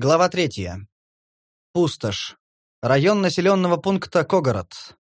Глава третья. Пустошь. Район населенного пункта Когород.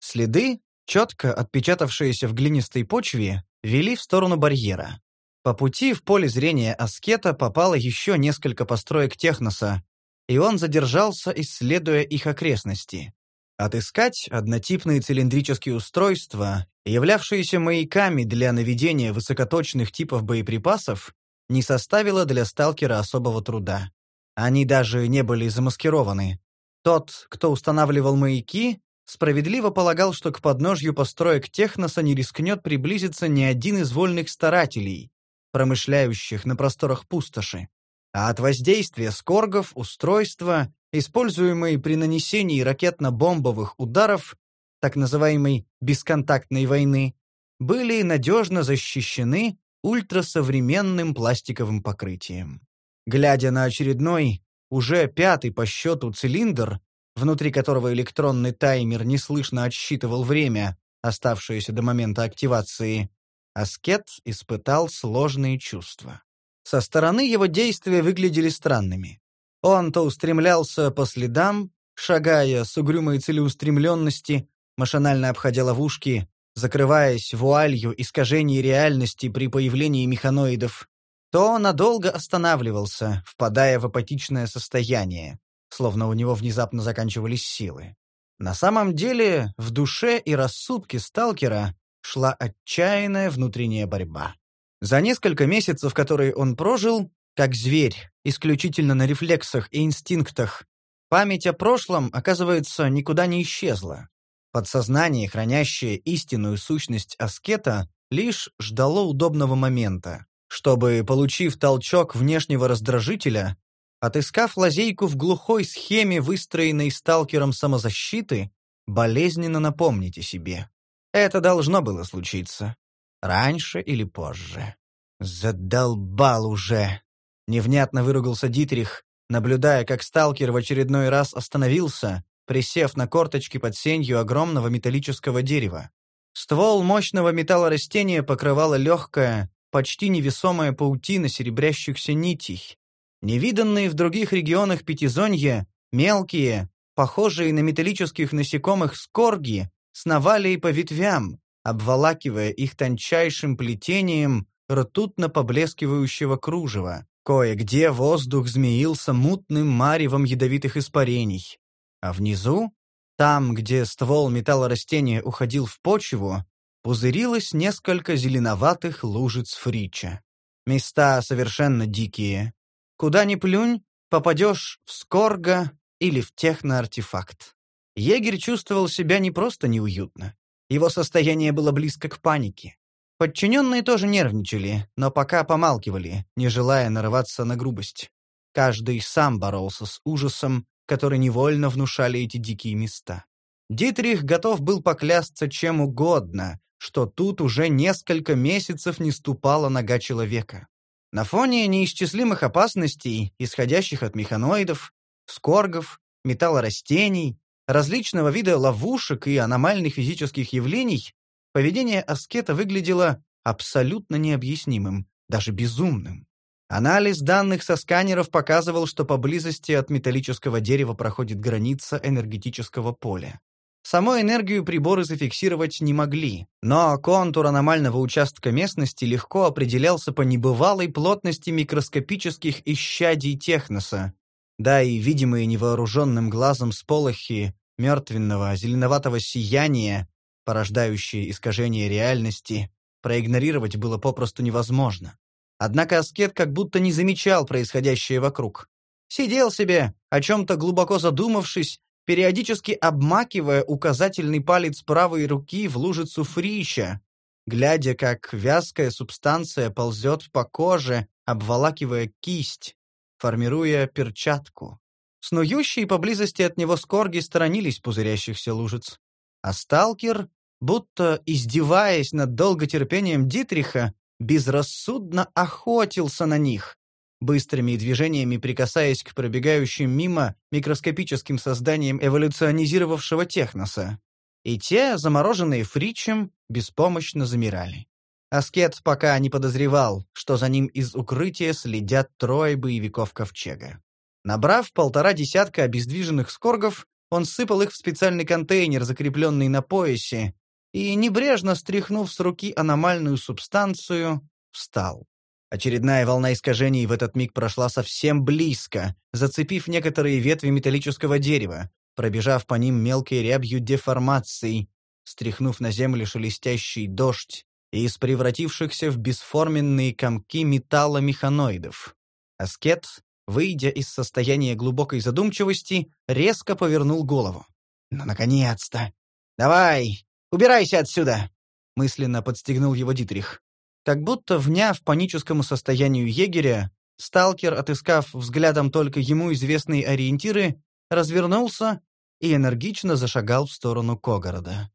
Следы, четко отпечатавшиеся в глинистой почве, вели в сторону барьера. По пути в поле зрения Аскета попало еще несколько построек Техноса, и он задержался, исследуя их окрестности. Отыскать однотипные цилиндрические устройства, являвшиеся маяками для наведения высокоточных типов боеприпасов, не составило для сталкера особого труда. Они даже не были замаскированы. Тот, кто устанавливал маяки, справедливо полагал, что к подножью построек Техноса не рискнет приблизиться ни один из вольных старателей, промышляющих на просторах пустоши. А от воздействия скоргов устройства, используемые при нанесении ракетно-бомбовых ударов, так называемой «бесконтактной войны», были надежно защищены ультрасовременным пластиковым покрытием. Глядя на очередной, уже пятый по счету цилиндр, внутри которого электронный таймер неслышно отсчитывал время, оставшееся до момента активации, Аскет испытал сложные чувства. Со стороны его действия выглядели странными. Он то устремлялся по следам, шагая с угрюмой целеустремленности, машинально обходя ловушки, закрываясь вуалью искажений реальности при появлении механоидов, то надолго останавливался, впадая в апатичное состояние, словно у него внезапно заканчивались силы. На самом деле, в душе и рассудке сталкера шла отчаянная внутренняя борьба. За несколько месяцев, которые он прожил, как зверь, исключительно на рефлексах и инстинктах, память о прошлом, оказывается, никуда не исчезла. Подсознание, хранящее истинную сущность аскета, лишь ждало удобного момента, чтобы, получив толчок внешнего раздражителя, отыскав лазейку в глухой схеме, выстроенной сталкером самозащиты, болезненно напомнить о себе. Это должно было случиться. Раньше или позже. «Задолбал уже!» — невнятно выругался Дитрих, наблюдая, как сталкер в очередной раз остановился, присев на корточки под сенью огромного металлического дерева. Ствол мощного металлорастения покрывала легкая, почти невесомая паутина серебрящихся нитей. Невиданные в других регионах пятизонья, мелкие, похожие на металлических насекомых скорги, сновали и по ветвям, обволакивая их тончайшим плетением ртутно поблескивающего кружева. Кое-где воздух змеился мутным маревом ядовитых испарений. А внизу, там, где ствол металлорастения уходил в почву, пузырилось несколько зеленоватых лужиц фрича. Места совершенно дикие. Куда ни плюнь, попадешь в скорга или в техноартефакт. Егерь чувствовал себя не просто неуютно. Его состояние было близко к панике. Подчиненные тоже нервничали, но пока помалкивали, не желая нарываться на грубость. Каждый сам боролся с ужасом, который невольно внушали эти дикие места. Дитрих готов был поклясться чем угодно, что тут уже несколько месяцев не ступала нога человека. На фоне неисчислимых опасностей, исходящих от механоидов, скоргов, металлорастений, различного вида ловушек и аномальных физических явлений, поведение аскета выглядело абсолютно необъяснимым, даже безумным. Анализ данных со сканеров показывал, что поблизости от металлического дерева проходит граница энергетического поля. Саму энергию приборы зафиксировать не могли, но контур аномального участка местности легко определялся по небывалой плотности микроскопических исчадий техноса, да и видимые невооруженным глазом сполохи мертвенного зеленоватого сияния, порождающие искажение реальности, проигнорировать было попросту невозможно. Однако аскет как будто не замечал происходящее вокруг. Сидел себе, о чем-то глубоко задумавшись, периодически обмакивая указательный палец правой руки в лужицу фрища, глядя, как вязкая субстанция ползет по коже, обволакивая кисть, формируя перчатку. Снующие поблизости от него скорги сторонились пузырящихся лужиц. А сталкер, будто издеваясь над долготерпением Дитриха, безрассудно охотился на них, быстрыми движениями прикасаясь к пробегающим мимо микроскопическим созданиям эволюционизировавшего техноса. И те, замороженные фричем, беспомощно замирали. Аскет пока не подозревал, что за ним из укрытия следят трое боевиков Ковчега. Набрав полтора десятка обездвиженных скоргов, он сыпал их в специальный контейнер, закрепленный на поясе, и, небрежно стряхнув с руки аномальную субстанцию, встал. Очередная волна искажений в этот миг прошла совсем близко, зацепив некоторые ветви металлического дерева, пробежав по ним мелкой рябью деформаций, стряхнув на землю шелестящий дождь и из превратившихся в бесформенные комки металла механоидов. Аскет, выйдя из состояния глубокой задумчивости, резко повернул голову. «Ну, наконец-то! Давай, убирайся отсюда!» мысленно подстегнул его Дитрих. Как будто вняв паническому состоянию егеря, сталкер, отыскав взглядом только ему известные ориентиры, развернулся и энергично зашагал в сторону Когорода.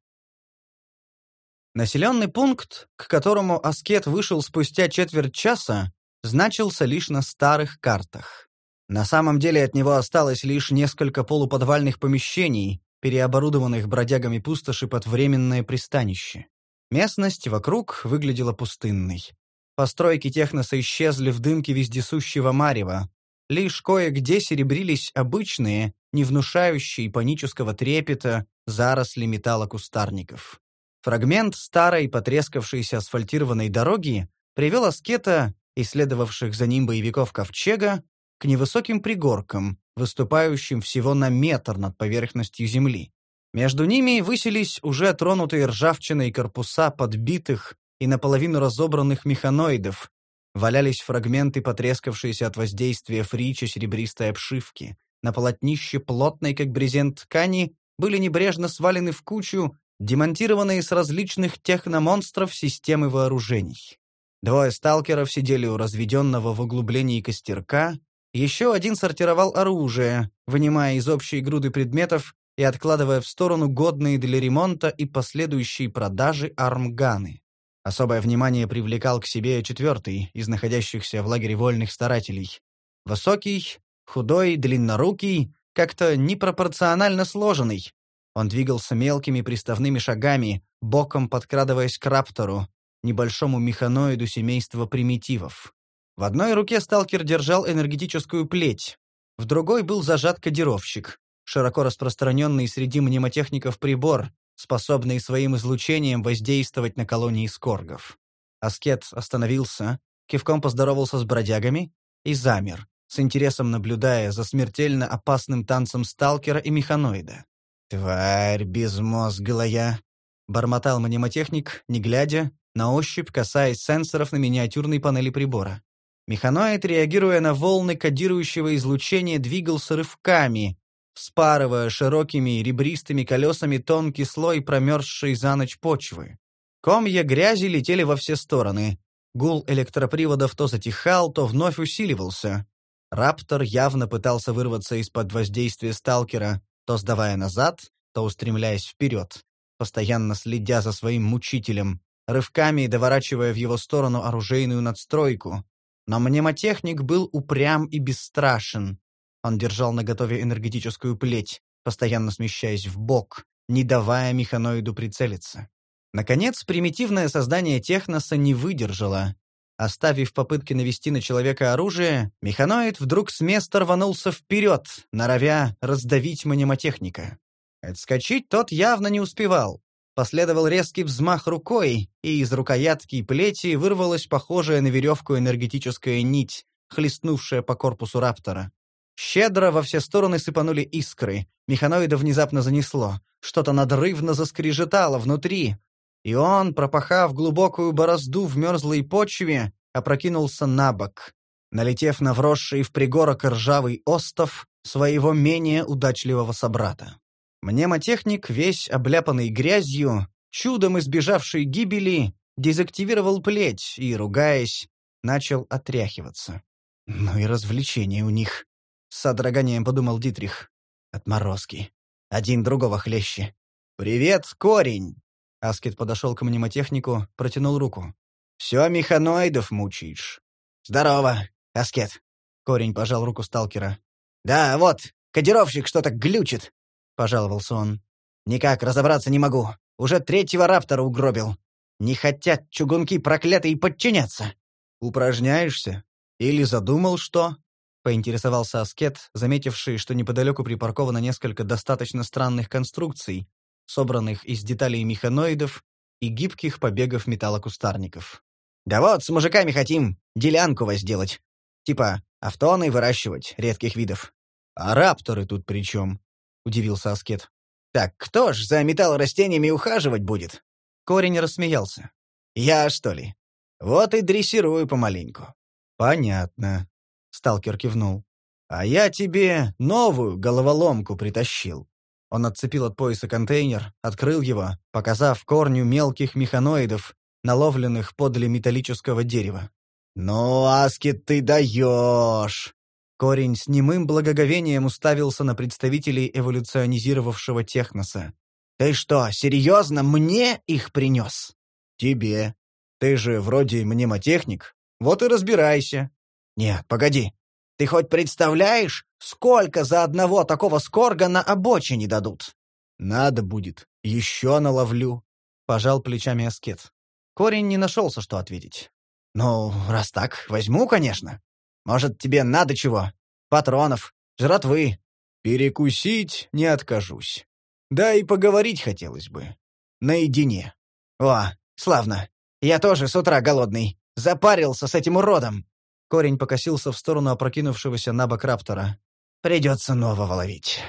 Населенный пункт, к которому Аскет вышел спустя четверть часа, значился лишь на старых картах. На самом деле от него осталось лишь несколько полуподвальных помещений, переоборудованных бродягами пустоши под временное пристанище. Местность вокруг выглядела пустынной. Постройки техноса исчезли в дымке вездесущего марева. Лишь кое-где серебрились обычные, не внушающие панического трепета, заросли металлокустарников. Фрагмент старой потрескавшейся асфальтированной дороги привел аскета, исследовавших за ним боевиков Ковчега, к невысоким пригоркам, выступающим всего на метр над поверхностью земли. Между ними высились уже тронутые ржавчиной корпуса подбитых и наполовину разобранных механоидов, валялись фрагменты потрескавшиеся от воздействия фрича серебристой обшивки. На полотнище плотной, как брезент ткани, были небрежно свалены в кучу демонтированные с различных техномонстров системы вооружений. Двое сталкеров сидели у разведенного в углублении костерка, еще один сортировал оружие, вынимая из общей груды предметов и откладывая в сторону годные для ремонта и последующей продажи армганы. Особое внимание привлекал к себе четвертый из находящихся в лагере вольных старателей. Высокий, худой, длиннорукий, как-то непропорционально сложенный. Он двигался мелкими приставными шагами, боком подкрадываясь к раптору, небольшому механоиду семейства примитивов. В одной руке сталкер держал энергетическую плеть, в другой был зажат кодировщик, широко распространенный среди мнемотехников прибор, способный своим излучением воздействовать на колонии скоргов. Аскет остановился, кивком поздоровался с бродягами и замер, с интересом наблюдая за смертельно опасным танцем сталкера и механоида. «Тварь безмозглая!» — бормотал мнемотехник, не глядя, на ощупь касаясь сенсоров на миниатюрной панели прибора. Механоид, реагируя на волны кодирующего излучения, двигался рывками, вспарывая широкими ребристыми колесами тонкий слой промерзшей за ночь почвы. Комья грязи летели во все стороны. Гул электроприводов то затихал, то вновь усиливался. Раптор явно пытался вырваться из-под воздействия сталкера, то сдавая назад, то устремляясь вперед, постоянно следя за своим мучителем, рывками доворачивая в его сторону оружейную надстройку, но мнемотехник был упрям и бесстрашен. Он держал наготове энергетическую плеть, постоянно смещаясь в бок, не давая механоиду прицелиться. Наконец, примитивное создание техноса не выдержало. Оставив попытки навести на человека оружие, механоид вдруг с места рванулся вперед, норовя раздавить мнемотехника. Отскочить тот явно не успевал. Последовал резкий взмах рукой, и из рукоятки плети вырвалась похожая на веревку энергетическая нить, хлестнувшая по корпусу раптора. Щедро во все стороны сыпанули искры. Механоида внезапно занесло. Что-то надрывно заскрежетало внутри. И он, пропахав глубокую борозду в мерзлой почве, опрокинулся на бок, налетев на вросший в пригорок ржавый остов своего менее удачливого собрата. Мнемотехник, весь обляпанный грязью, чудом избежавший гибели, дезактивировал плеть и, ругаясь, начал отряхиваться. «Ну и развлечения у них», — с содроганием подумал Дитрих. «Отморозки. Один другого хлеще». «Привет, корень!» Аскет подошел к мнемотехнику, протянул руку. «Все механоидов мучаешь». «Здорово, Аскет!» Корень пожал руку сталкера. «Да, вот, кодировщик что-то глючит. — пожаловался он. «Никак разобраться не могу. Уже третьего раптора угробил. Не хотят чугунки проклятые подчиняться». «Упражняешься? Или задумал что?» Поинтересовался Аскет, заметивший, что неподалеку припарковано несколько достаточно странных конструкций, собранных из деталей механоидов и гибких побегов металлокустарников. «Да вот, с мужиками хотим делянку возделать. Типа автоны выращивать редких видов». «А рапторы тут при чем?» — удивился Аскет. «Так кто ж за металлорастениями ухаживать будет?» Корень рассмеялся. «Я, что ли? Вот и дрессирую помаленьку». «Понятно», — сталкер кивнул. «А я тебе новую головоломку притащил». Он отцепил от пояса контейнер, открыл его, показав корню мелких механоидов, наловленных подле металлического дерева. «Ну, Аскет, ты даешь!» Корень с немым благоговением уставился на представителей эволюционизировавшего техноса. «Ты что, серьезно мне их принес?» «Тебе. Ты же вроде мнемотехник. Вот и разбирайся». «Нет, погоди. Ты хоть представляешь, сколько за одного такого скорга на обочине дадут?» «Надо будет. Еще наловлю», — пожал плечами аскет. Корень не нашелся, что ответить. «Ну, раз так, возьму, конечно. Может, тебе надо чего? Патронов, жратвы. Перекусить не откажусь. Да и поговорить хотелось бы. Наедине. О, славно. Я тоже с утра голодный. Запарился с этим уродом. Корень покосился в сторону опрокинувшегося на бок раптора. «Придется нового ловить».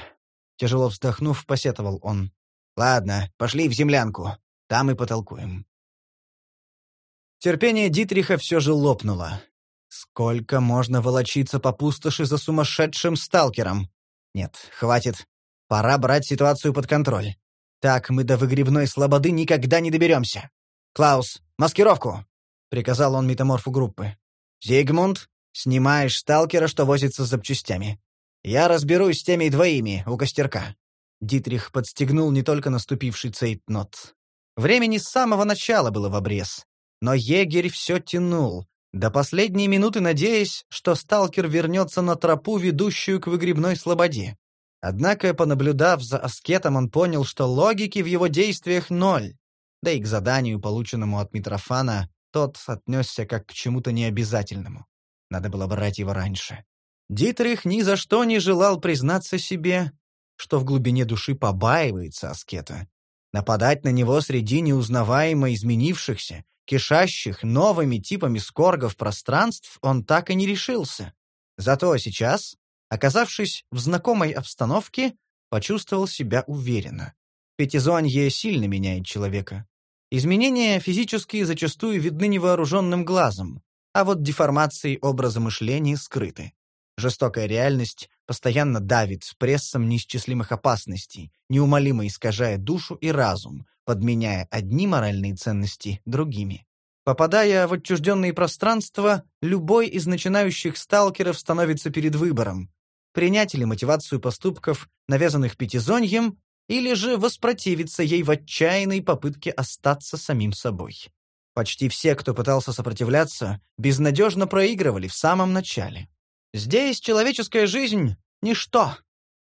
Тяжело вздохнув, посетовал он. «Ладно, пошли в землянку. Там и потолкуем». Терпение Дитриха все же лопнуло. Сколько можно волочиться по пустоши за сумасшедшим сталкером? Нет, хватит. Пора брать ситуацию под контроль. Так мы до выгребной слободы никогда не доберемся. «Клаус, маскировку!» — приказал он метаморфу группы. «Зигмунд, снимаешь сталкера, что возится с запчастями. Я разберусь с теми двоими у костерка». Дитрих подстегнул не только наступивший цейтнот. Времени с самого начала было в обрез. Но егерь все тянул, до последней минуты надеясь, что сталкер вернется на тропу, ведущую к выгребной слободе. Однако, понаблюдав за аскетом, он понял, что логики в его действиях ноль. Да и к заданию, полученному от Митрофана, тот отнесся как к чему-то необязательному. Надо было брать его раньше. Дитрих ни за что не желал признаться себе, что в глубине души побаивается аскета. Нападать на него среди неузнаваемо изменившихся, кишащих новыми типами скоргов пространств он так и не решился. Зато сейчас, оказавшись в знакомой обстановке, почувствовал себя уверенно. Пятизонье сильно меняет человека. Изменения физические зачастую видны невооруженным глазом, а вот деформации образа мышления скрыты. Жестокая реальность постоянно давит с прессом неисчислимых опасностей, неумолимо искажая душу и разум, подменяя одни моральные ценности другими. Попадая в отчужденные пространства, любой из начинающих сталкеров становится перед выбором – принять ли мотивацию поступков, навязанных пятизоньем, или же воспротивиться ей в отчаянной попытке остаться самим собой. Почти все, кто пытался сопротивляться, безнадежно проигрывали в самом начале. Здесь человеческая жизнь — ничто.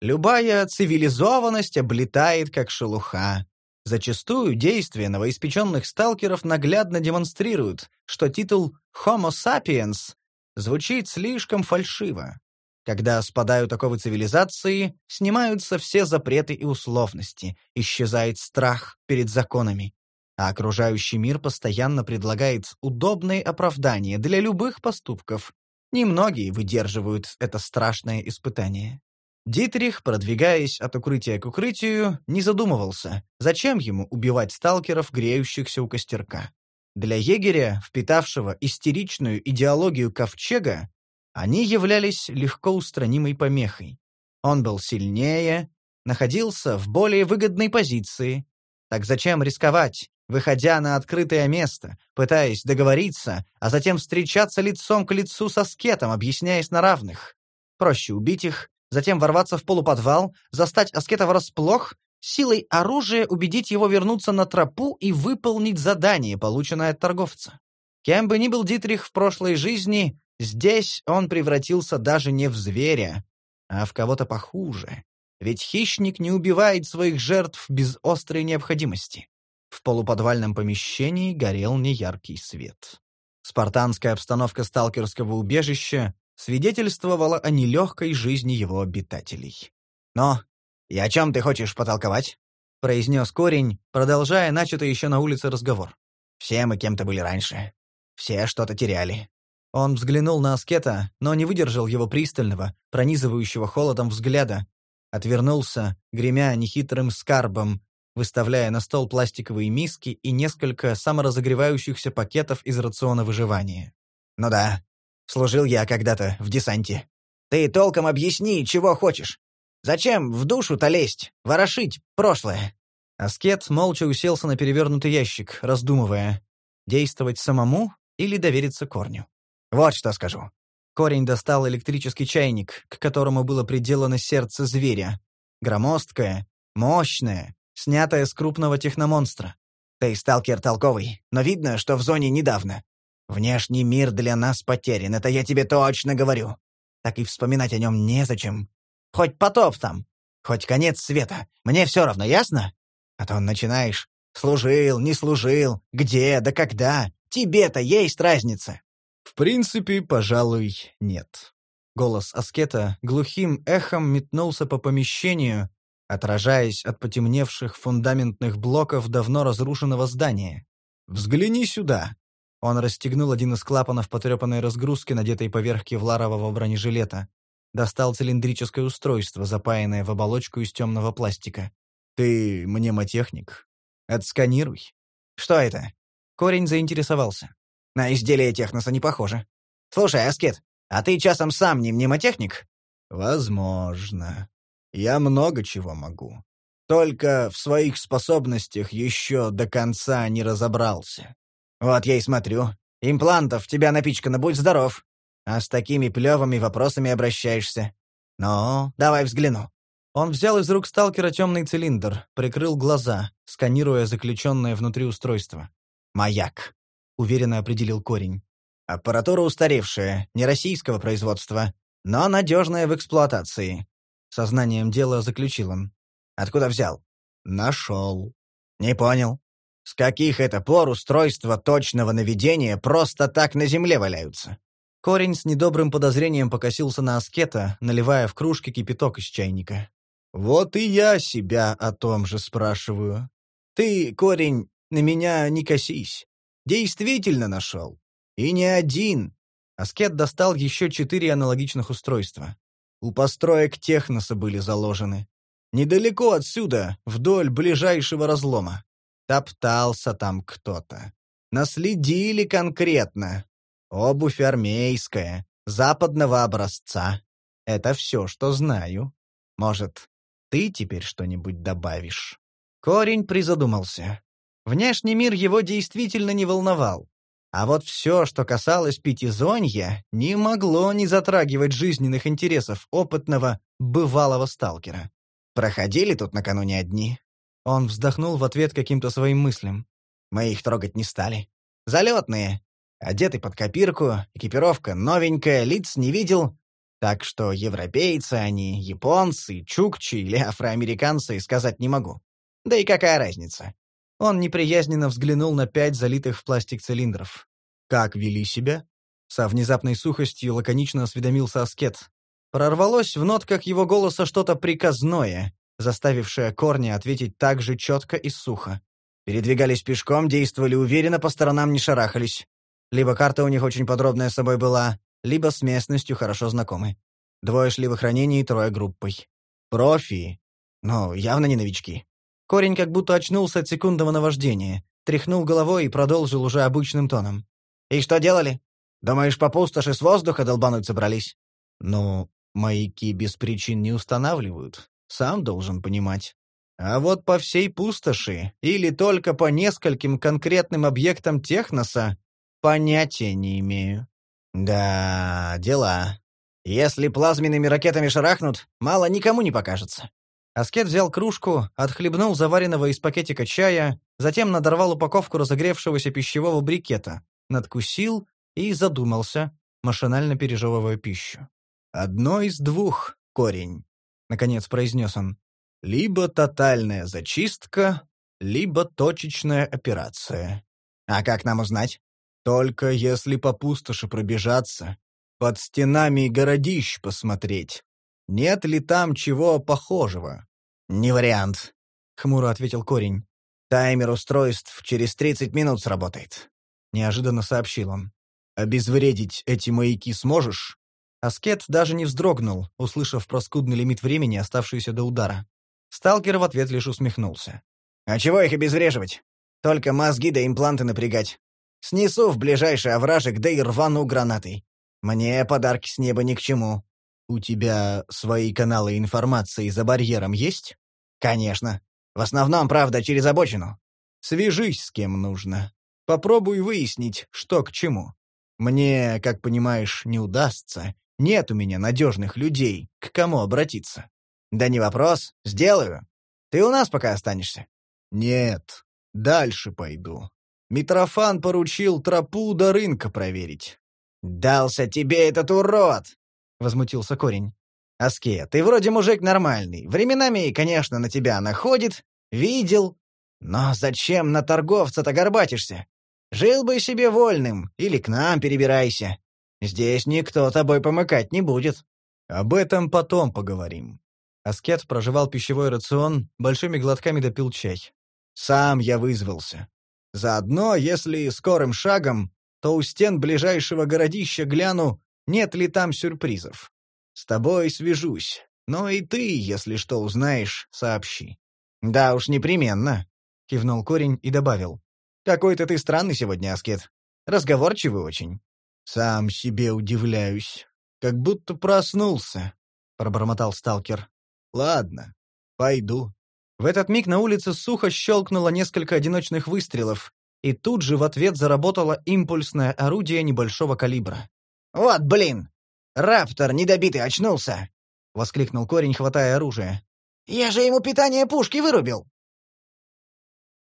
Любая цивилизованность облетает, как шелуха. Зачастую действия новоиспеченных сталкеров наглядно демонстрируют, что титул «Homo sapiens» звучит слишком фальшиво. Когда спадают оковы цивилизации, снимаются все запреты и условности, исчезает страх перед законами. А окружающий мир постоянно предлагает удобные оправдания для любых поступков. Немногие выдерживают это страшное испытание. Дитрих, продвигаясь от укрытия к укрытию, не задумывался, зачем ему убивать сталкеров, греющихся у костерка. Для егеря, впитавшего истеричную идеологию ковчега, они являлись легко устранимой помехой. Он был сильнее, находился в более выгодной позиции. Так зачем рисковать, выходя на открытое место, пытаясь договориться, а затем встречаться лицом к лицу со скетом, объясняясь на равных? Проще убить их, затем ворваться в полуподвал, застать аскета врасплох, силой оружия убедить его вернуться на тропу и выполнить задание, полученное от торговца. Кем бы ни был Дитрих в прошлой жизни, Здесь он превратился даже не в зверя, а в кого-то похуже. Ведь хищник не убивает своих жертв без острой необходимости. В полуподвальном помещении горел неяркий свет. Спартанская обстановка сталкерского убежища свидетельствовало о нелегкой жизни его обитателей. «Но, и о чем ты хочешь потолковать?» — произнес корень, продолжая начатый еще на улице разговор. «Все мы кем-то были раньше. Все что-то теряли». Он взглянул на аскета, но не выдержал его пристального, пронизывающего холодом взгляда, отвернулся, гремя нехитрым скарбом, выставляя на стол пластиковые миски и несколько саморазогревающихся пакетов из рациона выживания. «Ну да, служил я когда-то в десанте. Ты толком объясни, чего хочешь. Зачем в душу-то лезть, ворошить прошлое?» Аскет молча уселся на перевернутый ящик, раздумывая, действовать самому или довериться корню. «Вот что скажу. Корень достал электрический чайник, к которому было приделано сердце зверя. Громоздкое, мощное, снятая с крупного техномонстра. Ты сталкер толковый, но видно, что в зоне недавно. Внешний мир для нас потерян, это я тебе точно говорю. Так и вспоминать о нем незачем. Хоть потоп там, хоть конец света, мне все равно, ясно? А то начинаешь «служил, не служил, где, да когда, тебе-то есть разница». В принципе, пожалуй, нет. Голос Аскета глухим эхом метнулся по помещению, отражаясь от потемневших фундаментных блоков давно разрушенного здания. «Взгляни сюда!» Он расстегнул один из клапанов потрепанной разгрузки, надетой поверх кевларового бронежилета. Достал цилиндрическое устройство, запаянное в оболочку из темного пластика. «Ты мнемотехник? Отсканируй». «Что это?» Корень заинтересовался. «На изделие техноса не похоже. Слушай, Аскет, а ты часом сам не мнемотехник?» «Возможно», я много чего могу. Только в своих способностях еще до конца не разобрался. Вот я и смотрю. Имплантов тебя напичкано, будь здоров. А с такими плевыми вопросами обращаешься. Ну, давай взгляну. Он взял из рук сталкера темный цилиндр, прикрыл глаза, сканируя заключенное внутри устройство. «Маяк», — уверенно определил корень. «Аппаратура устаревшая, не российского производства, но надежная в эксплуатации. Сознанием дела заключил он. Откуда взял? Нашел. Не понял. С каких это пор устройства точного наведения просто так на земле валяются? Корень с недобрым подозрением покосился на аскета, наливая в кружки кипяток из чайника. «Вот и я себя о том же спрашиваю. Ты, корень, на меня не косись. Действительно нашел. И не один». Аскет достал еще четыре аналогичных устройства. У построек техноса были заложены. Недалеко отсюда, вдоль ближайшего разлома. Топтался там кто-то. Наследили конкретно. Обувь армейская, западного образца. Это все, что знаю. Может, ты теперь что-нибудь добавишь?» Корень призадумался. Внешний мир его действительно не волновал. А вот все, что касалось пятизонья, не могло не затрагивать жизненных интересов опытного, бывалого сталкера. Проходили тут накануне одни. Он вздохнул в ответ каким-то своим мыслям. Мы их трогать не стали. Залетные. Одеты под копирку, экипировка новенькая, лиц не видел. Так что европейцы они, японцы, чукчи или афроамериканцы сказать не могу. Да и какая разница? Он неприязненно взглянул на пять залитых в пластик цилиндров. «Как вели себя?» Со внезапной сухостью лаконично осведомился Аскет. Прорвалось в нотках его голоса что-то приказное, заставившее Корни ответить так же четко и сухо. Передвигались пешком, действовали уверенно, по сторонам не шарахались. Либо карта у них очень подробная с собой была, либо с местностью хорошо знакомы. Двое шли в охранении, трое группой. Профи. Ну, явно не новички. Корень как будто очнулся от секундного наваждения, тряхнул головой и продолжил уже обычным тоном. «И что делали? Думаешь, по пустоши с воздуха долбануть собрались?» «Ну, маяки без причин не устанавливают. Сам должен понимать. А вот по всей пустоши или только по нескольким конкретным объектам техноса понятия не имею». «Да, дела. Если плазменными ракетами шарахнут, мало никому не покажется. Аскет взял кружку, отхлебнул заваренного из пакетика чая, затем надорвал упаковку разогревшегося пищевого брикета, надкусил и задумался, машинально пережевывая пищу. «Одно из двух, корень», — наконец произнес он. «Либо тотальная зачистка, либо точечная операция. А как нам узнать? Только если по пустоши пробежаться. под стенами городищ посмотреть. Нет ли там чего похожего? Не вариант, хмуро ответил корень. Таймер устройств через 30 минут сработает. Неожиданно сообщил он. Обезвредить эти маяки сможешь? Аскет даже не вздрогнул, услышав про скудный лимит времени, оставшийся до удара. Сталкер в ответ лишь усмехнулся. «А чего их обезвреживать? Только мозги да импланты напрягать. Снесу в ближайший овражек, да и рвану гранатой. Мне подарки с неба ни к чему. У тебя свои каналы информации за барьером есть? Конечно. В основном, правда, через обочину. Свяжись с кем нужно. Попробуй выяснить, что к чему. Мне, как понимаешь, не удастся. Нет у меня надежных людей, к кому обратиться. Да не вопрос, сделаю. Ты у нас пока останешься. Нет, дальше пойду. Митрофан поручил тропу до рынка проверить. «Дался тебе этот урод!» — возмутился корень. «Аске, ты вроде мужик нормальный. Временами, конечно, на тебя находит. Видел. Но зачем на торговца-то горбатишься? Жил бы себе вольным, или к нам перебирайся. Здесь никто тобой помыкать не будет». «Об этом потом поговорим». Аскет проживал пищевой рацион, большими глотками допил чай. «Сам я вызвался. Заодно, если скорым шагом, то у стен ближайшего городища гляну, нет ли там сюрпризов. С тобой свяжусь, но и ты, если что узнаешь, сообщи». «Да уж, непременно», — кивнул корень и добавил. «Какой-то ты странный сегодня, Аскет. Разговорчивый очень». «Сам себе удивляюсь. Как будто проснулся», — пробормотал сталкер. «Ладно, пойду». В этот миг на улице сухо щелкнуло несколько одиночных выстрелов, и тут же в ответ заработало импульсное орудие небольшого калибра. «Вот блин! Раптор недобитый очнулся!» — воскликнул корень, хватая оружие. «Я же ему питание пушки вырубил!»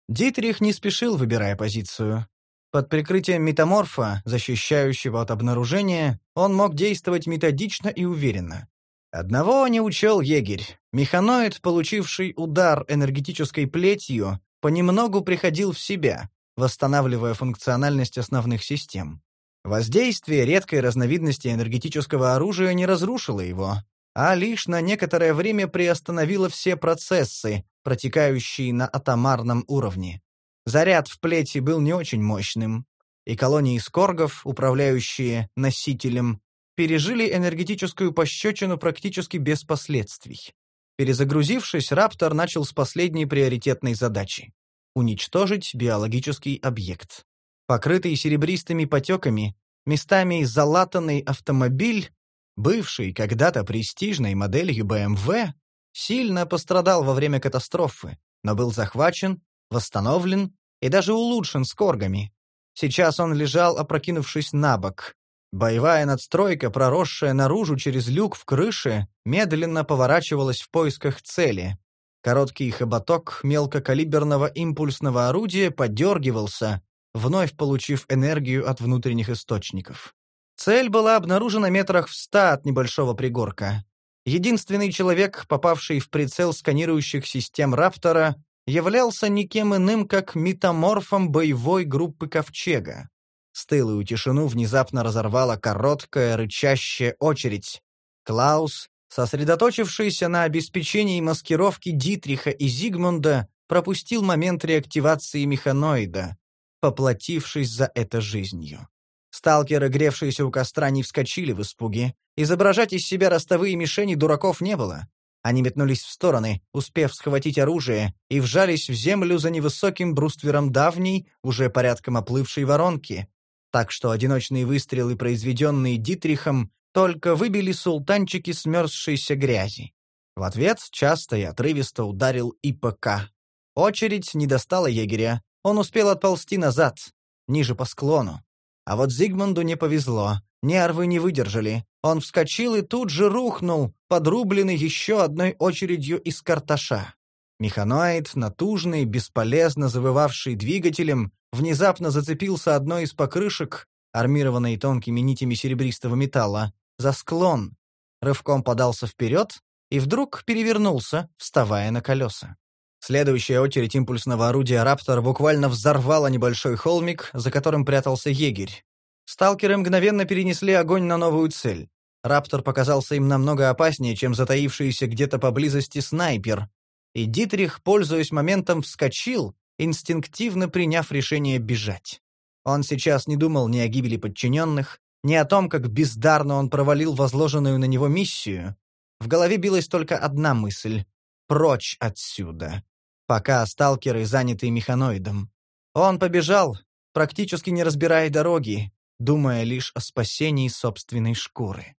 Дитрих не спешил, выбирая позицию. Под прикрытием метаморфа, защищающего от обнаружения, он мог действовать методично и уверенно. Одного не учел егерь. Механоид, получивший удар энергетической плетью, понемногу приходил в себя, восстанавливая функциональность основных систем. Воздействие редкой разновидности энергетического оружия не разрушило его, а лишь на некоторое время приостановило все процессы, протекающие на атомарном уровне. Заряд в плети был не очень мощным, и колонии скоргов, управляющие носителем, пережили энергетическую пощечину практически без последствий. Перезагрузившись, Раптор начал с последней приоритетной задачи уничтожить биологический объект. Покрытый серебристыми потеками, местами залатанный автомобиль, бывший когда-то престижной моделью BMW, сильно пострадал во время катастрофы, но был захвачен, восстановлен и даже улучшен скоргами. Сейчас он лежал, опрокинувшись на бок. Боевая надстройка, проросшая наружу через люк в крыше, медленно поворачивалась в поисках цели. Короткий хоботок мелкокалиберного импульсного орудия подергивался, вновь получив энергию от внутренних источников. Цель была обнаружена метрах в ста от небольшого пригорка. Единственный человек, попавший в прицел сканирующих систем «Раптора», являлся никем иным, как метаморфом боевой группы «Ковчега». Стылую тишину внезапно разорвала короткая рычащая очередь. Клаус, сосредоточившийся на обеспечении маскировки Дитриха и Зигмунда, пропустил момент реактивации механоида, поплатившись за это жизнью. Сталкеры, гревшиеся у костра, не вскочили в испуге. Изображать из себя ростовые мишени дураков не было. Они метнулись в стороны, успев схватить оружие, и вжались в землю за невысоким бруствером давней, уже порядком оплывшей воронки. Так что одиночные выстрелы, произведенные Дитрихом, только выбили султанчики смерзшейся грязи. В ответ часто и отрывисто ударил ИПК. Очередь не достала егеря, он успел отползти назад, ниже по склону. А вот Зигмунду не повезло, нервы не выдержали. Он вскочил и тут же рухнул, подрубленный еще одной очередью из карташа. Механоид, натужный, бесполезно завывавший двигателем, внезапно зацепился одной из покрышек, армированной тонкими нитями серебристого металла, за склон, рывком подался вперед и вдруг перевернулся, вставая на колеса. Следующая очередь импульсного орудия «Раптор» буквально взорвала небольшой холмик, за которым прятался егерь. Сталкеры мгновенно перенесли огонь на новую цель. Раптор показался им намного опаснее, чем затаившийся где-то поблизости снайпер. И Дитрих, пользуясь моментом, вскочил, инстинктивно приняв решение бежать. Он сейчас не думал ни о гибели подчиненных, ни о том, как бездарно он провалил возложенную на него миссию. В голове билась только одна мысль — прочь отсюда. Пока сталкеры заняты механоидом. Он побежал, практически не разбирая дороги, думая лишь о спасении собственной шкуры.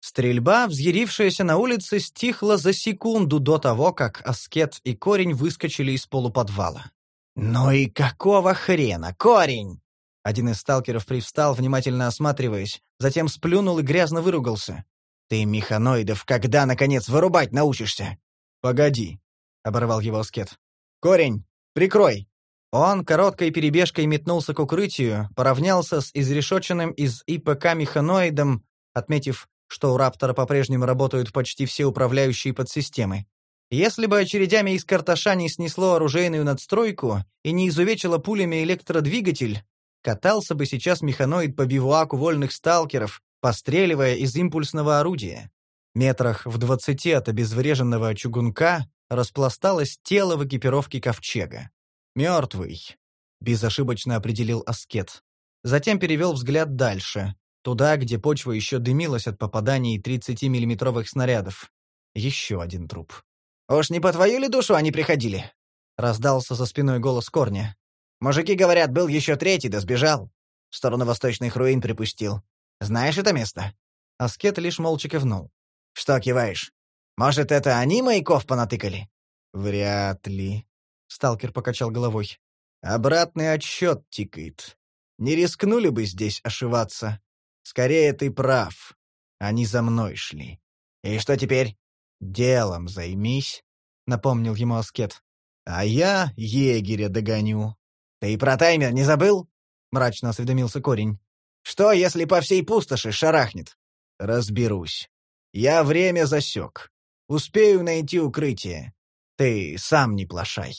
Стрельба, взъярившаяся на улице, стихла за секунду до того, как Аскет и Корень выскочили из полуподвала. «Ну и какого хрена, Корень?» Один из сталкеров привстал, внимательно осматриваясь, затем сплюнул и грязно выругался. «Ты, механоидов, когда, наконец, вырубать научишься?» «Погоди», — оборвал его Аскет. «Корень, прикрой!» Он короткой перебежкой метнулся к укрытию, поравнялся с изрешоченным из ИПК механоидом, отметив что у Раптора по-прежнему работают почти все управляющие подсистемы. Если бы очередями из карташа не снесло оружейную надстройку и не изувечило пулями электродвигатель, катался бы сейчас механоид по бивуаку вольных сталкеров, постреливая из импульсного орудия. Метрах в двадцати от обезвреженного чугунка распласталось тело в экипировке ковчега. «Мертвый», — безошибочно определил Аскет. Затем перевел взгляд дальше, Туда, где почва еще дымилась от попаданий 30-миллиметровых снарядов. Еще один труп. «Уж не по твою ли душу они приходили?» Раздался за спиной голос Корня. «Мужики говорят, был еще третий, да сбежал. В сторону восточных руин припустил. Знаешь это место?» Аскет лишь молча кивнул. «Что киваешь? Может, это они маяков понатыкали?» «Вряд ли», — сталкер покачал головой. «Обратный отсчет тикает. Не рискнули бы здесь ошиваться. Скорее ты прав. Они за мной шли. И что теперь? Делом займись, напомнил ему Аскет. А я егеря догоню. Ты про таймер не забыл? мрачно осведомился Корень. Что, если по всей пустоши шарахнет? Разберусь. Я время засек. Успею найти укрытие. Ты сам не плашай.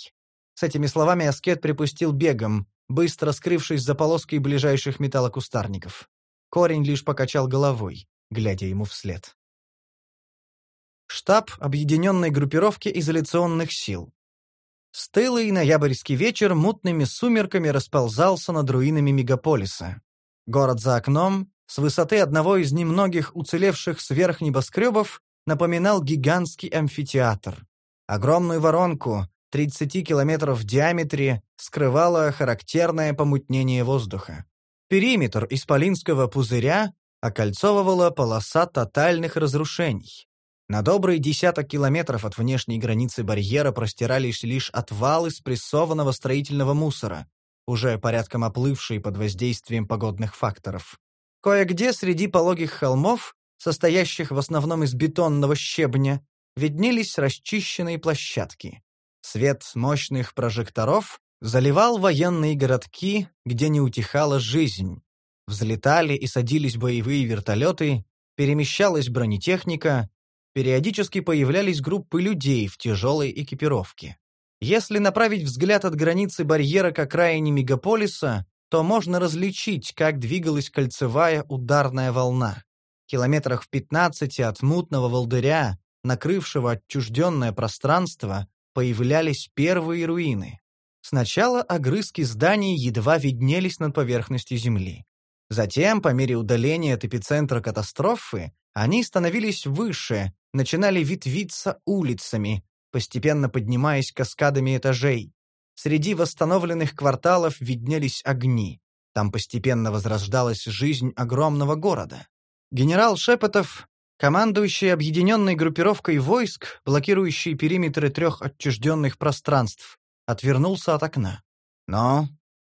С этими словами Аскет припустил бегом, быстро скрывшись за полоской ближайших металлокустарников. Корень лишь покачал головой, глядя ему вслед. Штаб объединенной группировки изоляционных сил. Стылый ноябрьский вечер мутными сумерками расползался над руинами мегаполиса. Город за окном, с высоты одного из немногих уцелевших сверх небоскребов, напоминал гигантский амфитеатр. Огромную воронку, 30 километров в диаметре, скрывало характерное помутнение воздуха. Периметр исполинского пузыря окольцовывала полоса тотальных разрушений. На добрый десяток километров от внешней границы барьера простирались лишь отвалы спрессованного строительного мусора, уже порядком оплывшие под воздействием погодных факторов. Кое-где среди пологих холмов, состоящих в основном из бетонного щебня, виднелись расчищенные площадки. Свет мощных прожекторов Заливал военные городки, где не утихала жизнь. Взлетали и садились боевые вертолеты, перемещалась бронетехника, периодически появлялись группы людей в тяжелой экипировке. Если направить взгляд от границы барьера к окраине мегаполиса, то можно различить, как двигалась кольцевая ударная волна. Километрах в 15 от мутного волдыря, накрывшего отчужденное пространство, появлялись первые руины. Сначала огрызки зданий едва виднелись над поверхностью Земли. Затем, по мере удаления от эпицентра катастрофы, они становились выше, начинали ветвиться улицами, постепенно поднимаясь каскадами этажей. Среди восстановленных кварталов виднелись огни. Там постепенно возрождалась жизнь огромного города. Генерал Шепотов, командующий объединенной группировкой войск, блокирующий периметры трех отчужденных пространств, отвернулся от окна. «Ну,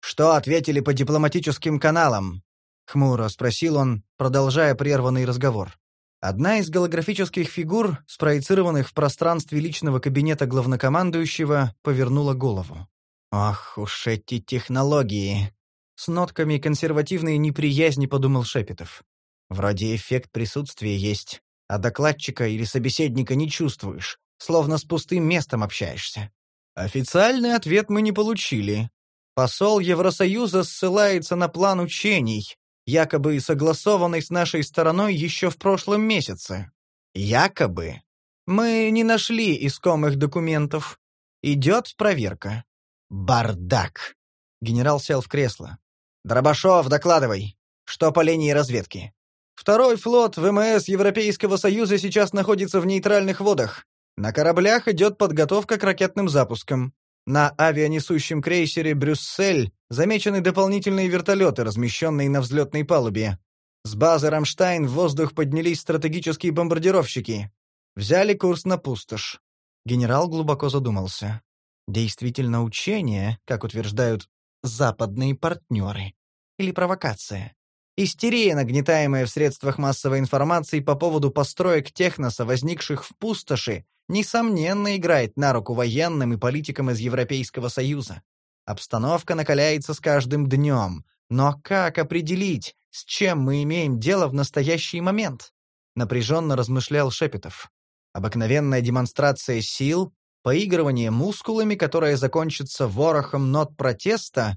что ответили по дипломатическим каналам?» — хмуро спросил он, продолжая прерванный разговор. Одна из голографических фигур, спроецированных в пространстве личного кабинета главнокомандующего, повернула голову. «Ах уж эти технологии!» С нотками консервативной неприязни подумал Шепетов. «Вроде эффект присутствия есть, а докладчика или собеседника не чувствуешь, словно с пустым местом общаешься. Официальный ответ мы не получили, Посол Евросоюза ссылается на план учений, якобы согласованный с нашей стороной еще в прошлом месяце. Якобы. Мы не нашли искомых документов. Идет проверка. Бардак. Генерал сел в кресло. Дробашов, докладывай. Что по линии разведки? Второй флот ВМС Европейского Союза сейчас находится в нейтральных водах. На кораблях идет подготовка к ракетным запускам. На авианесущем крейсере «Брюссель» замечены дополнительные вертолеты, размещенные на взлетной палубе. С базы «Рамштайн» в воздух поднялись стратегические бомбардировщики. Взяли курс на пустошь. Генерал глубоко задумался. Действительно учение, как утверждают западные партнеры. Или провокация. Истерия, нагнетаемая в средствах массовой информации по поводу построек техноса, возникших в пустоши, несомненно играет на руку военным и политикам из Европейского Союза. Обстановка накаляется с каждым днем. Но как определить, с чем мы имеем дело в настоящий момент? Напряженно размышлял Шепетов. Обыкновенная демонстрация сил, поигрывание мускулами, которое закончится ворохом нот протеста,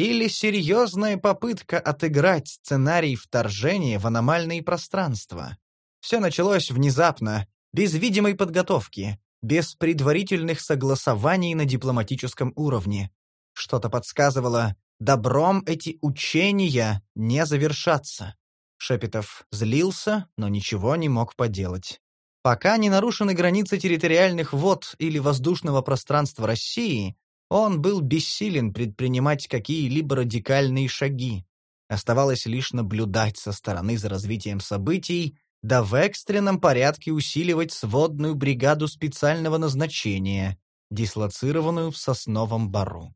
или серьезная попытка отыграть сценарий вторжения в аномальные пространства. Все началось внезапно, без видимой подготовки, без предварительных согласований на дипломатическом уровне. Что-то подсказывало, добром эти учения не завершатся. Шепетов злился, но ничего не мог поделать. Пока не нарушены границы территориальных вод или воздушного пространства России, он был бессилен предпринимать какие-либо радикальные шаги. Оставалось лишь наблюдать со стороны за развитием событий, да в экстренном порядке усиливать сводную бригаду специального назначения, дислоцированную в Сосновом Бару.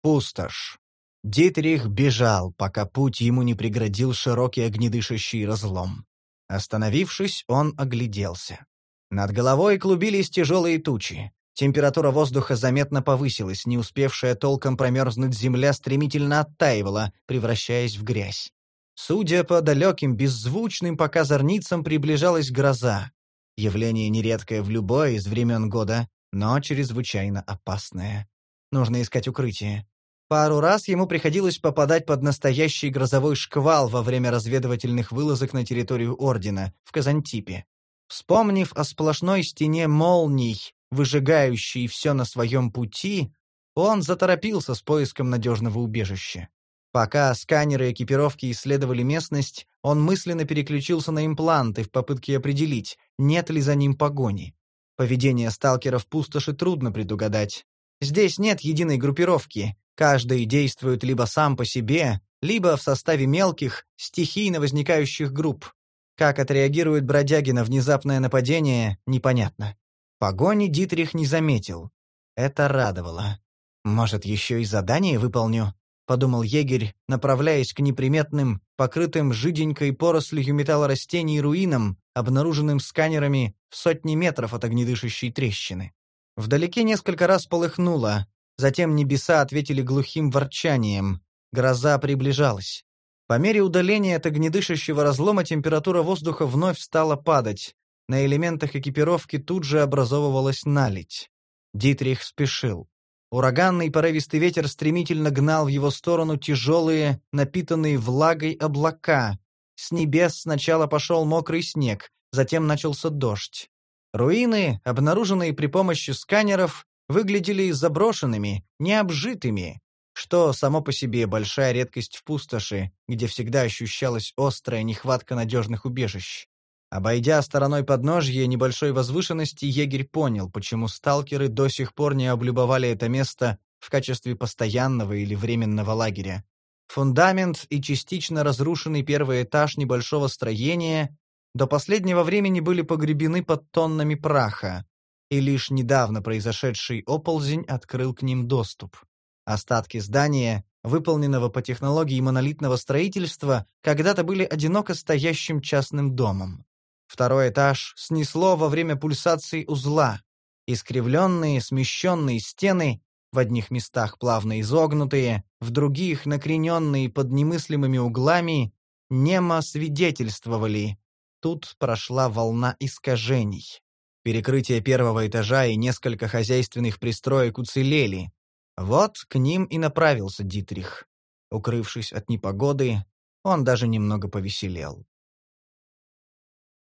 Пустошь. Дитрих бежал, пока путь ему не преградил широкий огнедышащий разлом. Остановившись, он огляделся. Над головой клубились тяжелые тучи. Температура воздуха заметно повысилась, не успевшая толком промерзнуть земля стремительно оттаивала, превращаясь в грязь. Судя по далеким, беззвучным пока зорницам, приближалась гроза. Явление нередкое в любое из времен года, но чрезвычайно опасное. Нужно искать укрытие. Пару раз ему приходилось попадать под настоящий грозовой шквал во время разведывательных вылазок на территорию Ордена, в Казантипе. Вспомнив о сплошной стене молний, выжигающий все на своем пути, он заторопился с поиском надежного убежища. Пока сканеры экипировки исследовали местность, он мысленно переключился на импланты в попытке определить, нет ли за ним погони. Поведение сталкеров пустоши трудно предугадать. Здесь нет единой группировки, каждый действует либо сам по себе, либо в составе мелких, стихийно возникающих групп. Как отреагируют бродяги на внезапное нападение, непонятно. Погони Дитрих не заметил. Это радовало. «Может, еще и задание выполню?» — подумал егерь, направляясь к неприметным, покрытым жиденькой порослью металлорастений руинам, обнаруженным сканерами в сотни метров от огнедышащей трещины. Вдалеке несколько раз полыхнуло, затем небеса ответили глухим ворчанием. Гроза приближалась. По мере удаления от огнедышащего разлома температура воздуха вновь стала падать, на элементах экипировки тут же образовывалась наледь. Дитрих спешил. Ураганный порывистый ветер стремительно гнал в его сторону тяжелые, напитанные влагой облака. С небес сначала пошел мокрый снег, затем начался дождь. Руины, обнаруженные при помощи сканеров, выглядели заброшенными, необжитыми, что само по себе большая редкость в пустоши, где всегда ощущалась острая нехватка надежных убежищ. Обойдя стороной подножье небольшой возвышенности, егерь понял, почему сталкеры до сих пор не облюбовали это место в качестве постоянного или временного лагеря. Фундамент и частично разрушенный первый этаж небольшого строения до последнего времени были погребены под тоннами праха, и лишь недавно произошедший оползень открыл к ним доступ. Остатки здания, выполненного по технологии монолитного строительства, когда-то были одиноко стоящим частным домом. Второй этаж снесло во время пульсации узла. Искривленные, смещенные стены, в одних местах плавно изогнутые, в других накрененные под немыслимыми углами, немо свидетельствовали. Тут прошла волна искажений. Перекрытие первого этажа и несколько хозяйственных пристроек уцелели. Вот к ним и направился Дитрих. Укрывшись от непогоды, он даже немного повеселел.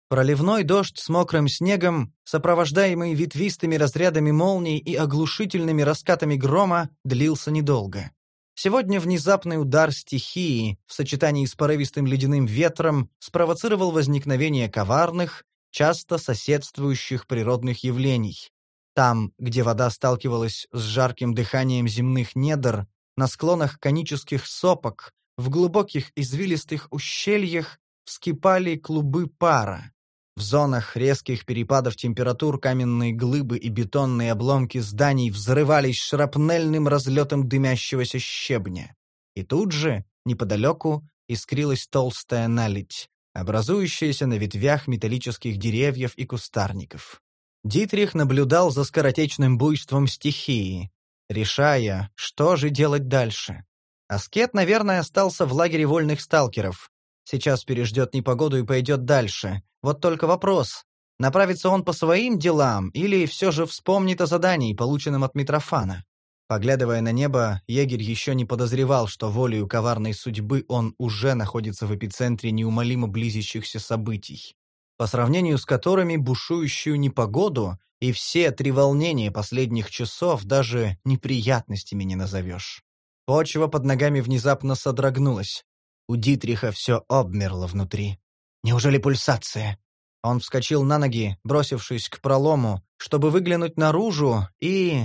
Проливной дождь с мокрым снегом, сопровождаемый ветвистыми разрядами молний и оглушительными раскатами грома, длился недолго. Сегодня внезапный удар стихии в сочетании с порывистым ледяным ветром спровоцировал возникновение коварных, часто соседствующих природных явлений. Там, где вода сталкивалась с жарким дыханием земных недр, на склонах конических сопок, в глубоких извилистых ущельях вскипали клубы пара. В зонах резких перепадов температур каменные глыбы и бетонные обломки зданий взрывались шрапнельным разлетом дымящегося щебня. И тут же, неподалеку, искрилась толстая наледь, образующаяся на ветвях металлических деревьев и кустарников. Дитрих наблюдал за скоротечным буйством стихии, решая, что же делать дальше. Аскет, наверное, остался в лагере вольных сталкеров, Сейчас переждет непогоду и пойдет дальше. Вот только вопрос, направится он по своим делам или все же вспомнит о задании, полученном от Митрофана? Поглядывая на небо, егерь еще не подозревал, что волею коварной судьбы он уже находится в эпицентре неумолимо близящихся событий, по сравнению с которыми бушующую непогоду и все три волнения последних часов даже неприятностями не назовешь. Почва под ногами внезапно содрогнулась. У Дитриха все обмерло внутри. Неужели пульсация? Он вскочил на ноги, бросившись к пролому, чтобы выглянуть наружу, и...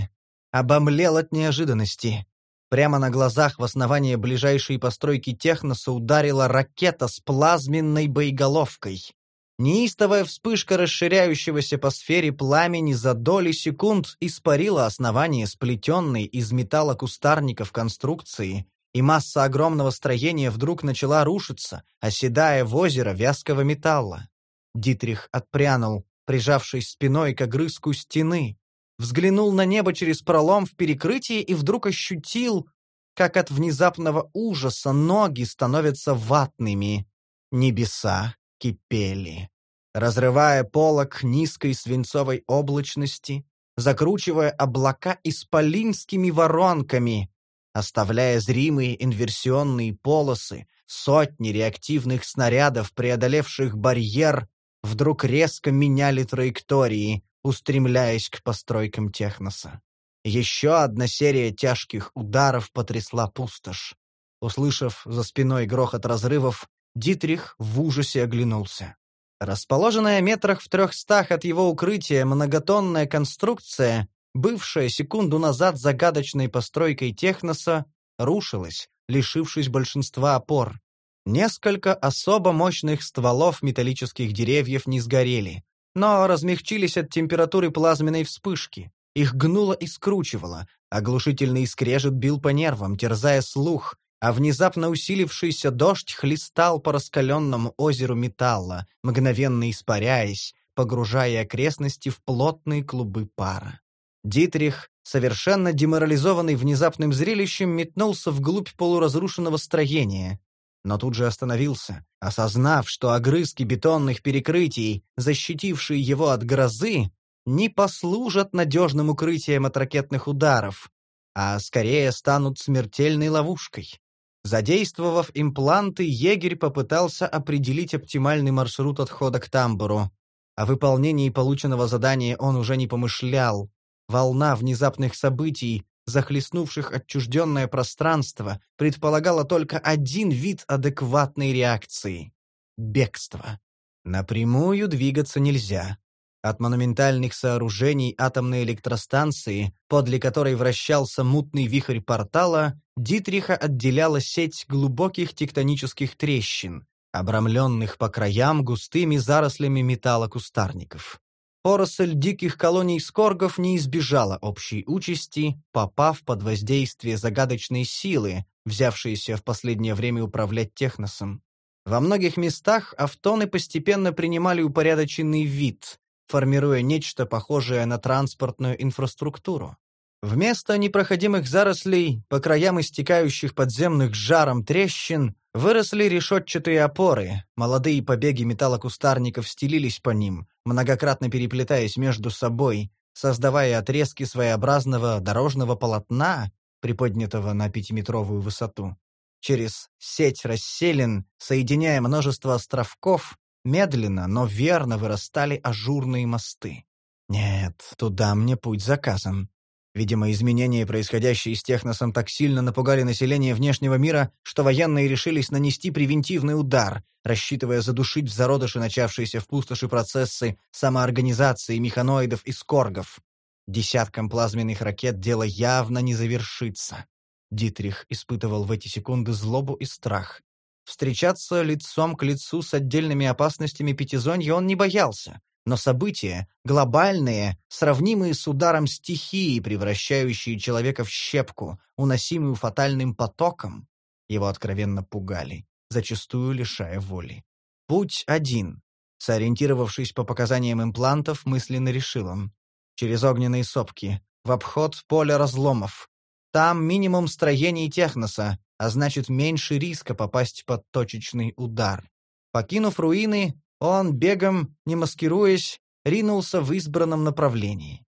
обомлел от неожиданности. Прямо на глазах в основание ближайшей постройки Техноса ударила ракета с плазменной боеголовкой. Неистовая вспышка расширяющегося по сфере пламени за доли секунд испарила основание сплетенной из металла кустарников конструкции, и масса огромного строения вдруг начала рушиться, оседая в озеро вязкого металла. Дитрих отпрянул, прижавшись спиной к огрызку стены, взглянул на небо через пролом в перекрытии и вдруг ощутил, как от внезапного ужаса ноги становятся ватными. Небеса кипели. Разрывая полог низкой свинцовой облачности, закручивая облака исполинскими воронками, оставляя зримые инверсионные полосы, сотни реактивных снарядов, преодолевших барьер, вдруг резко меняли траектории, устремляясь к постройкам Техноса. Еще одна серия тяжких ударов потрясла пустошь. Услышав за спиной грохот разрывов, Дитрих в ужасе оглянулся. Расположенная метрах в трехстах от его укрытия многотонная конструкция бывшая секунду назад загадочной постройкой Техноса, рушилась, лишившись большинства опор. Несколько особо мощных стволов металлических деревьев не сгорели, но размягчились от температуры плазменной вспышки. Их гнуло и скручивало, оглушительный скрежет бил по нервам, терзая слух, а внезапно усилившийся дождь хлестал по раскаленному озеру металла, мгновенно испаряясь, погружая окрестности в плотные клубы пара. Дитрих, совершенно деморализованный внезапным зрелищем, метнулся вглубь полуразрушенного строения, но тут же остановился, осознав, что огрызки бетонных перекрытий, защитившие его от грозы, не послужат надежным укрытием от ракетных ударов, а скорее станут смертельной ловушкой. Задействовав импланты, егерь попытался определить оптимальный маршрут отхода к тамбуру. О выполнении полученного задания он уже не помышлял, Волна внезапных событий, захлестнувших отчужденное пространство, предполагала только один вид адекватной реакции — бегство. Напрямую двигаться нельзя. От монументальных сооружений атомной электростанции, подле которой вращался мутный вихрь портала, Дитриха отделяла сеть глубоких тектонических трещин, обрамленных по краям густыми зарослями металлокустарников. Поросль диких колоний скоргов не избежала общей участи, попав под воздействие загадочной силы, взявшейся в последнее время управлять техносом. Во многих местах автоны постепенно принимали упорядоченный вид, формируя нечто похожее на транспортную инфраструктуру. Вместо непроходимых зарослей, по краям истекающих подземных жаром трещин, выросли решетчатые опоры, молодые побеги металлокустарников стелились по ним, многократно переплетаясь между собой, создавая отрезки своеобразного дорожного полотна, приподнятого на пятиметровую высоту. Через сеть расселин, соединяя множество островков, медленно, но верно вырастали ажурные мосты. Нет, туда мне путь заказан. Видимо, изменения, происходящие с техносом, так сильно напугали население внешнего мира, что военные решились нанести превентивный удар, рассчитывая задушить в зародыше начавшиеся в пустоши процессы самоорганизации механоидов и скоргов. Десяткам плазменных ракет дело явно не завершится. Дитрих испытывал в эти секунды злобу и страх. Встречаться лицом к лицу с отдельными опасностями пятизонья он не боялся, но события, глобальные, сравнимые с ударом стихии, превращающие человека в щепку, уносимую фатальным потоком, его откровенно пугали, зачастую лишая воли. Путь один. Сориентировавшись по показаниям имплантов, мысленно решил он. Через огненные сопки, в обход поля разломов. Там минимум строений техноса, а значит меньше риска попасть под точечный удар. Покинув руины, он, бегом, не маскируясь, ринулся в избранном направлении.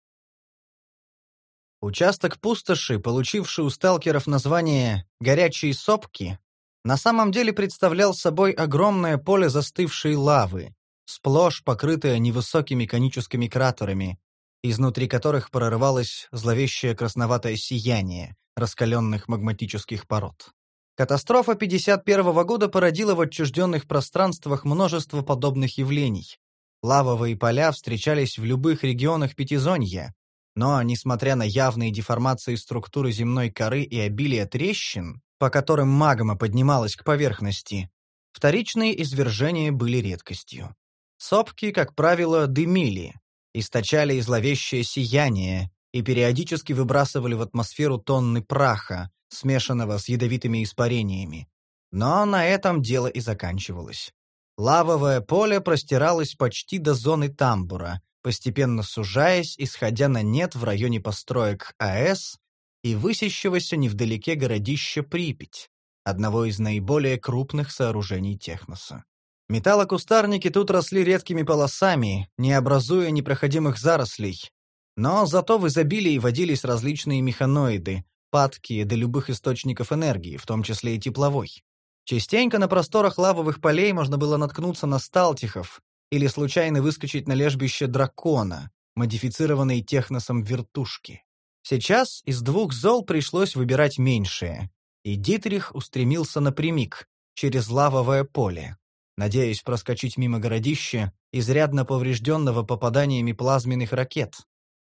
Участок пустоши, получивший у сталкеров название «горячие сопки», на самом деле представлял собой огромное поле застывшей лавы, сплошь покрытое невысокими коническими кратерами, изнутри которых прорывалось зловещее красноватое сияние раскаленных магматических пород. Катастрофа 51 года породила в отчужденных пространствах множество подобных явлений. Лавовые поля встречались в любых регионах Пятизонья, но, несмотря на явные деформации структуры земной коры и обилие трещин, по которым магма поднималась к поверхности, вторичные извержения были редкостью. Сопки, как правило, дымили, источали зловещее сияние и периодически выбрасывали в атмосферу тонны праха, смешанного с ядовитыми испарениями. Но на этом дело и заканчивалось. Лавовое поле простиралось почти до зоны тамбура, постепенно сужаясь и сходя на нет в районе построек АЭС и высящегося невдалеке городища Припять, одного из наиболее крупных сооружений Техноса. Металлокустарники тут росли редкими полосами, не образуя непроходимых зарослей, но зато в изобилии водились различные механоиды, падкие до любых источников энергии, в том числе и тепловой. Частенько на просторах лавовых полей можно было наткнуться на сталтихов или случайно выскочить на лежбище дракона, модифицированной техносом вертушки. Сейчас из двух зол пришлось выбирать меньшее, и Дитрих устремился напрямик, через лавовое поле, надеясь проскочить мимо городища, изрядно поврежденного попаданиями плазменных ракет,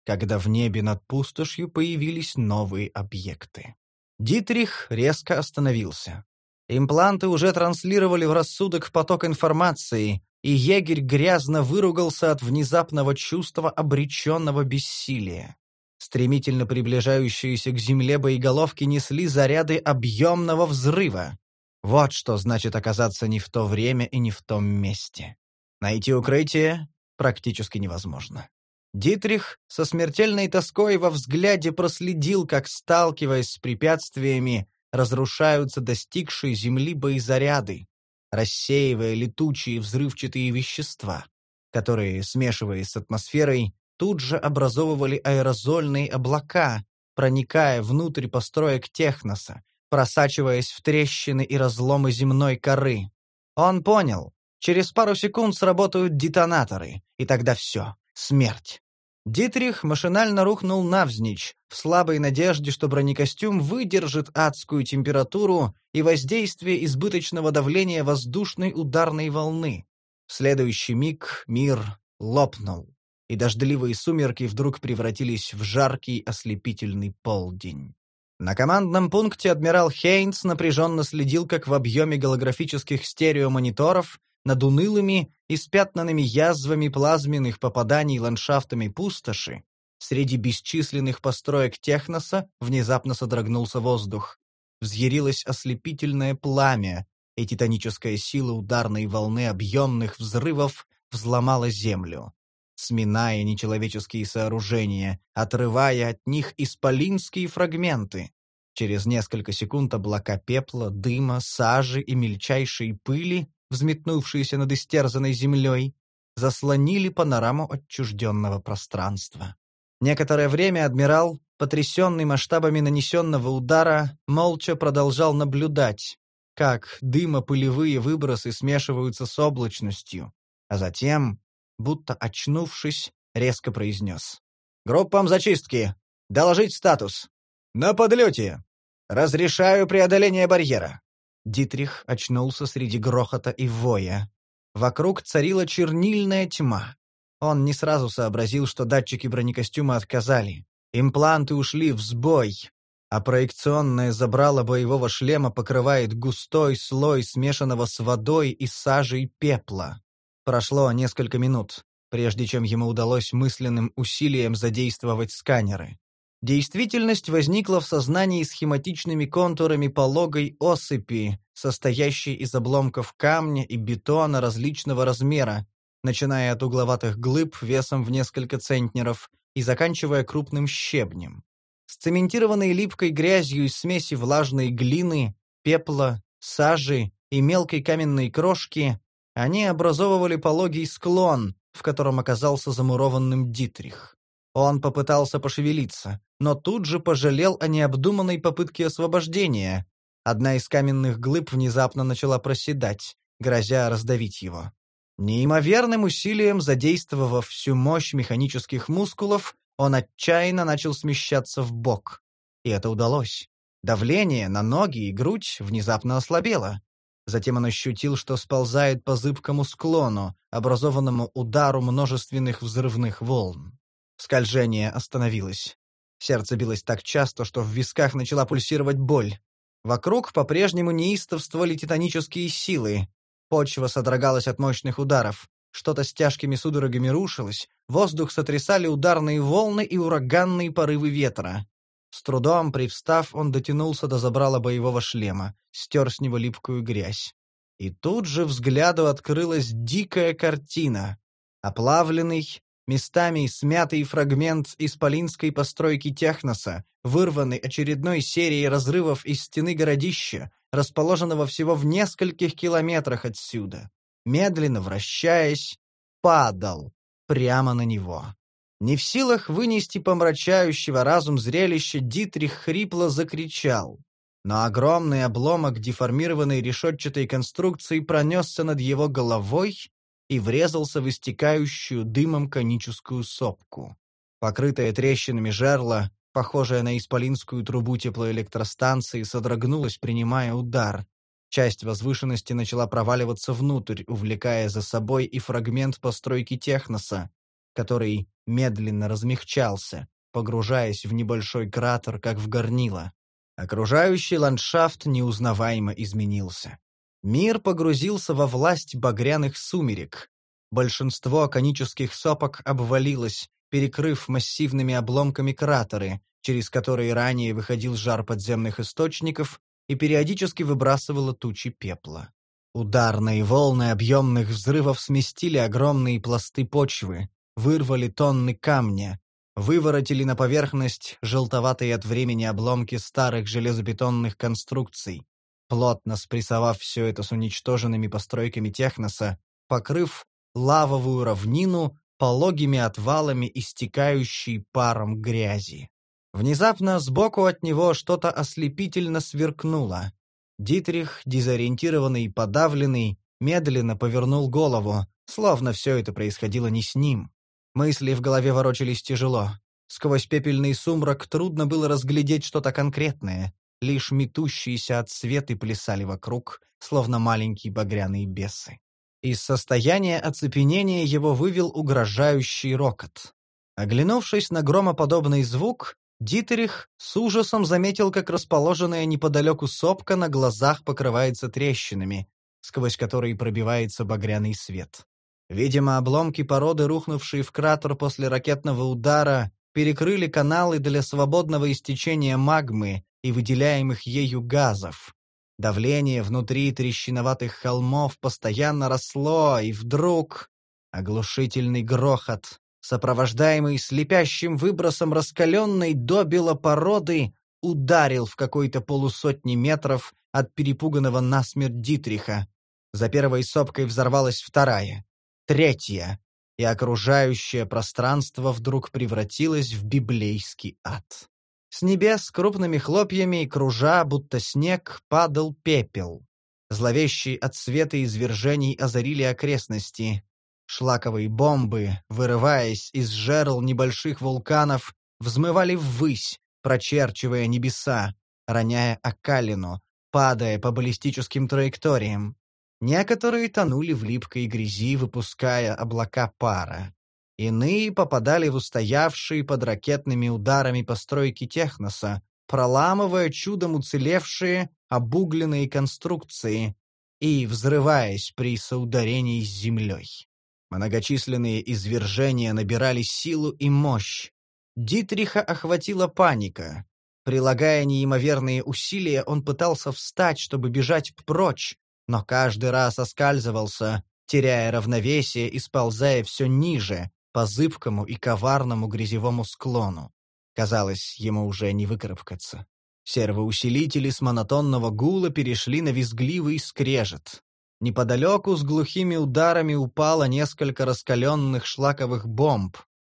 когда в небе над пустошью появились новые объекты. Дитрих резко остановился. Импланты уже транслировали в рассудок поток информации, и егерь грязно выругался от внезапного чувства обреченного бессилия. Стремительно приближающиеся к земле боеголовки несли заряды объемного взрыва. Вот что значит оказаться не в то время и не в том месте. Найти укрытие практически невозможно. Дитрих со смертельной тоской во взгляде проследил, как, сталкиваясь с препятствиями, разрушаются достигшие земли боезаряды, рассеивая летучие взрывчатые вещества, которые, смешиваясь с атмосферой, тут же образовывали аэрозольные облака, проникая внутрь построек техноса, просачиваясь в трещины и разломы земной коры. Он понял, через пару секунд сработают детонаторы, и тогда все, Смерть. Дитрих машинально рухнул навзничь, в слабой надежде, что бронекостюм выдержит адскую температуру и воздействие избыточного давления воздушной ударной волны. В следующий миг мир лопнул, и дождливые сумерки вдруг превратились в жаркий ослепительный полдень. На командном пункте адмирал Хейнс напряженно следил, как в объеме голографических стереомониторов над унылыми, испятнанными язвами плазменных попаданий ландшафтами пустоши, среди бесчисленных построек техноса внезапно содрогнулся воздух. Взъярилось ослепительное пламя, и титаническая сила ударной волны объемных взрывов взломала землю, сминая нечеловеческие сооружения, отрывая от них исполинские фрагменты. Через несколько секунд облака пепла, дыма, сажи и мельчайшей пыли взметнувшиеся над истерзанной землей, заслонили панораму отчужденного пространства. Некоторое время адмирал, потрясенный масштабами нанесенного удара, молча продолжал наблюдать, как дымопылевые выбросы смешиваются с облачностью, а затем, будто очнувшись, резко произнес. «Группам зачистки! Доложить статус! На подлете! Разрешаю преодоление барьера!» Дитрих очнулся среди грохота и воя. Вокруг царила чернильная тьма. Он не сразу сообразил, что датчики бронекостюма отказали. Импланты ушли в сбой, а проекционное забрало боевого шлема покрывает густой слой смешанного с водой и сажей пепла. Прошло несколько минут, прежде чем ему удалось мысленным усилием задействовать сканеры. Действительность возникла в сознании схематичными контурами пологой осыпи, состоящей из обломков камня и бетона различного размера, начиная от угловатых глыб весом в несколько центнеров и заканчивая крупным щебнем. Сцементированной липкой грязью из смеси влажной глины, пепла, сажи и мелкой каменной крошки, они образовывали пологий склон, в котором оказался замурованным Дитрих. Он попытался пошевелиться, но тут же пожалел о необдуманной попытке освобождения. Одна из каменных глыб внезапно начала проседать, грозя раздавить его. Неимоверным усилием задействовав всю мощь механических мускулов, он отчаянно начал смещаться в бок. И это удалось. Давление на ноги и грудь внезапно ослабело. Затем он ощутил, что сползает по зыбкому склону, образованному удару множественных взрывных волн. Скольжение остановилось. Сердце билось так часто, что в висках начала пульсировать боль. Вокруг по-прежнему неистовствовали титанические силы, Почва содрогалась от мощных ударов. Что-то с тяжкими судорогами рушилось, воздух сотрясали ударные волны и ураганные порывы ветра. С трудом привстав, он дотянулся до забрала боевого шлема, стер с него липкую грязь. И тут же взгляду открылась дикая картина. Оплавленный, местами смятый фрагмент исполинской постройки Техноса, вырванный очередной серией разрывов из стены городища, расположенного всего в нескольких километрах отсюда, медленно вращаясь, падал прямо на него. Не в силах вынести помрачающего разум зрелища, Дитрих хрипло закричал. Но огромный обломок деформированной решетчатой конструкции пронесся над его головой и врезался в истекающую дымом коническую сопку. Покрытая трещинами жерла, похожая на исполинскую трубу теплоэлектростанции, содрогнулась, принимая удар. Часть возвышенности начала проваливаться внутрь, увлекая за собой и фрагмент постройки техноса, который медленно размягчался, погружаясь в небольшой кратер, как в горнило. Окружающий ландшафт неузнаваемо изменился. Мир погрузился во власть багряных сумерек. Большинство конических сопок обвалилось, перекрыв массивными обломками кратеры, через которые ранее выходил жар подземных источников и периодически выбрасывало тучи пепла. Ударные волны объемных взрывов сместили огромные пласты почвы, вырвали тонны камня, выворотили на поверхность желтоватые от времени обломки старых железобетонных конструкций, плотно спрессовав все это с уничтоженными постройками техноса, покрыв лавовую равнину пологими отвалами истекающей паром грязи. Внезапно сбоку от него что-то ослепительно сверкнуло. Дитрих, дезориентированный и подавленный, медленно повернул голову, словно все это происходило не с ним. Мысли в голове ворочались тяжело. Сквозь пепельный сумрак трудно было разглядеть что-то конкретное. Лишь метущиеся от света плясали вокруг, словно маленькие багряные бесы. Из состояния оцепенения его вывел угрожающий рокот. Оглянувшись на громоподобный звук, Дитерих с ужасом заметил, как расположенная неподалеку сопка на глазах покрывается трещинами, сквозь которые пробивается багряный свет. Видимо, обломки породы, рухнувшие в кратер после ракетного удара, перекрыли каналы для свободного истечения магмы и выделяемых ею газов, Давление внутри трещиноватых холмов постоянно росло, и вдруг оглушительный грохот, сопровождаемый слепящим выбросом раскаленной добила породы, ударил в какой-то полусотни метров от перепуганного насмерть Дитриха. За первой сопкой взорвалась вторая, третья, и окружающее пространство вдруг превратилось в библейский ад. С небес крупными хлопьями, кружа, будто снег, падал пепел. Зловещие от света извержений озарили окрестности. Шлаковые бомбы, вырываясь из жерл небольших вулканов, взмывали ввысь, прочерчивая небеса, роняя окалину, падая по баллистическим траекториям. Некоторые тонули в липкой грязи, выпуская облака пара. Иные попадали в устоявшие под ракетными ударами постройки техноса, проламывая чудом уцелевшие обугленные конструкции и взрываясь при соударении с землей. Многочисленные извержения набирали силу и мощь. Дитриха охватила паника. Прилагая неимоверные усилия, он пытался встать, чтобы бежать прочь, но каждый раз оскальзывался, теряя равновесие и сползая все ниже, по зыбкому и коварному грязевому склону. Казалось, ему уже не выкарабкаться. Сервоусилители с монотонного гула перешли на визгливый скрежет. Неподалеку с глухими ударами упало несколько раскаленных шлаковых бомб.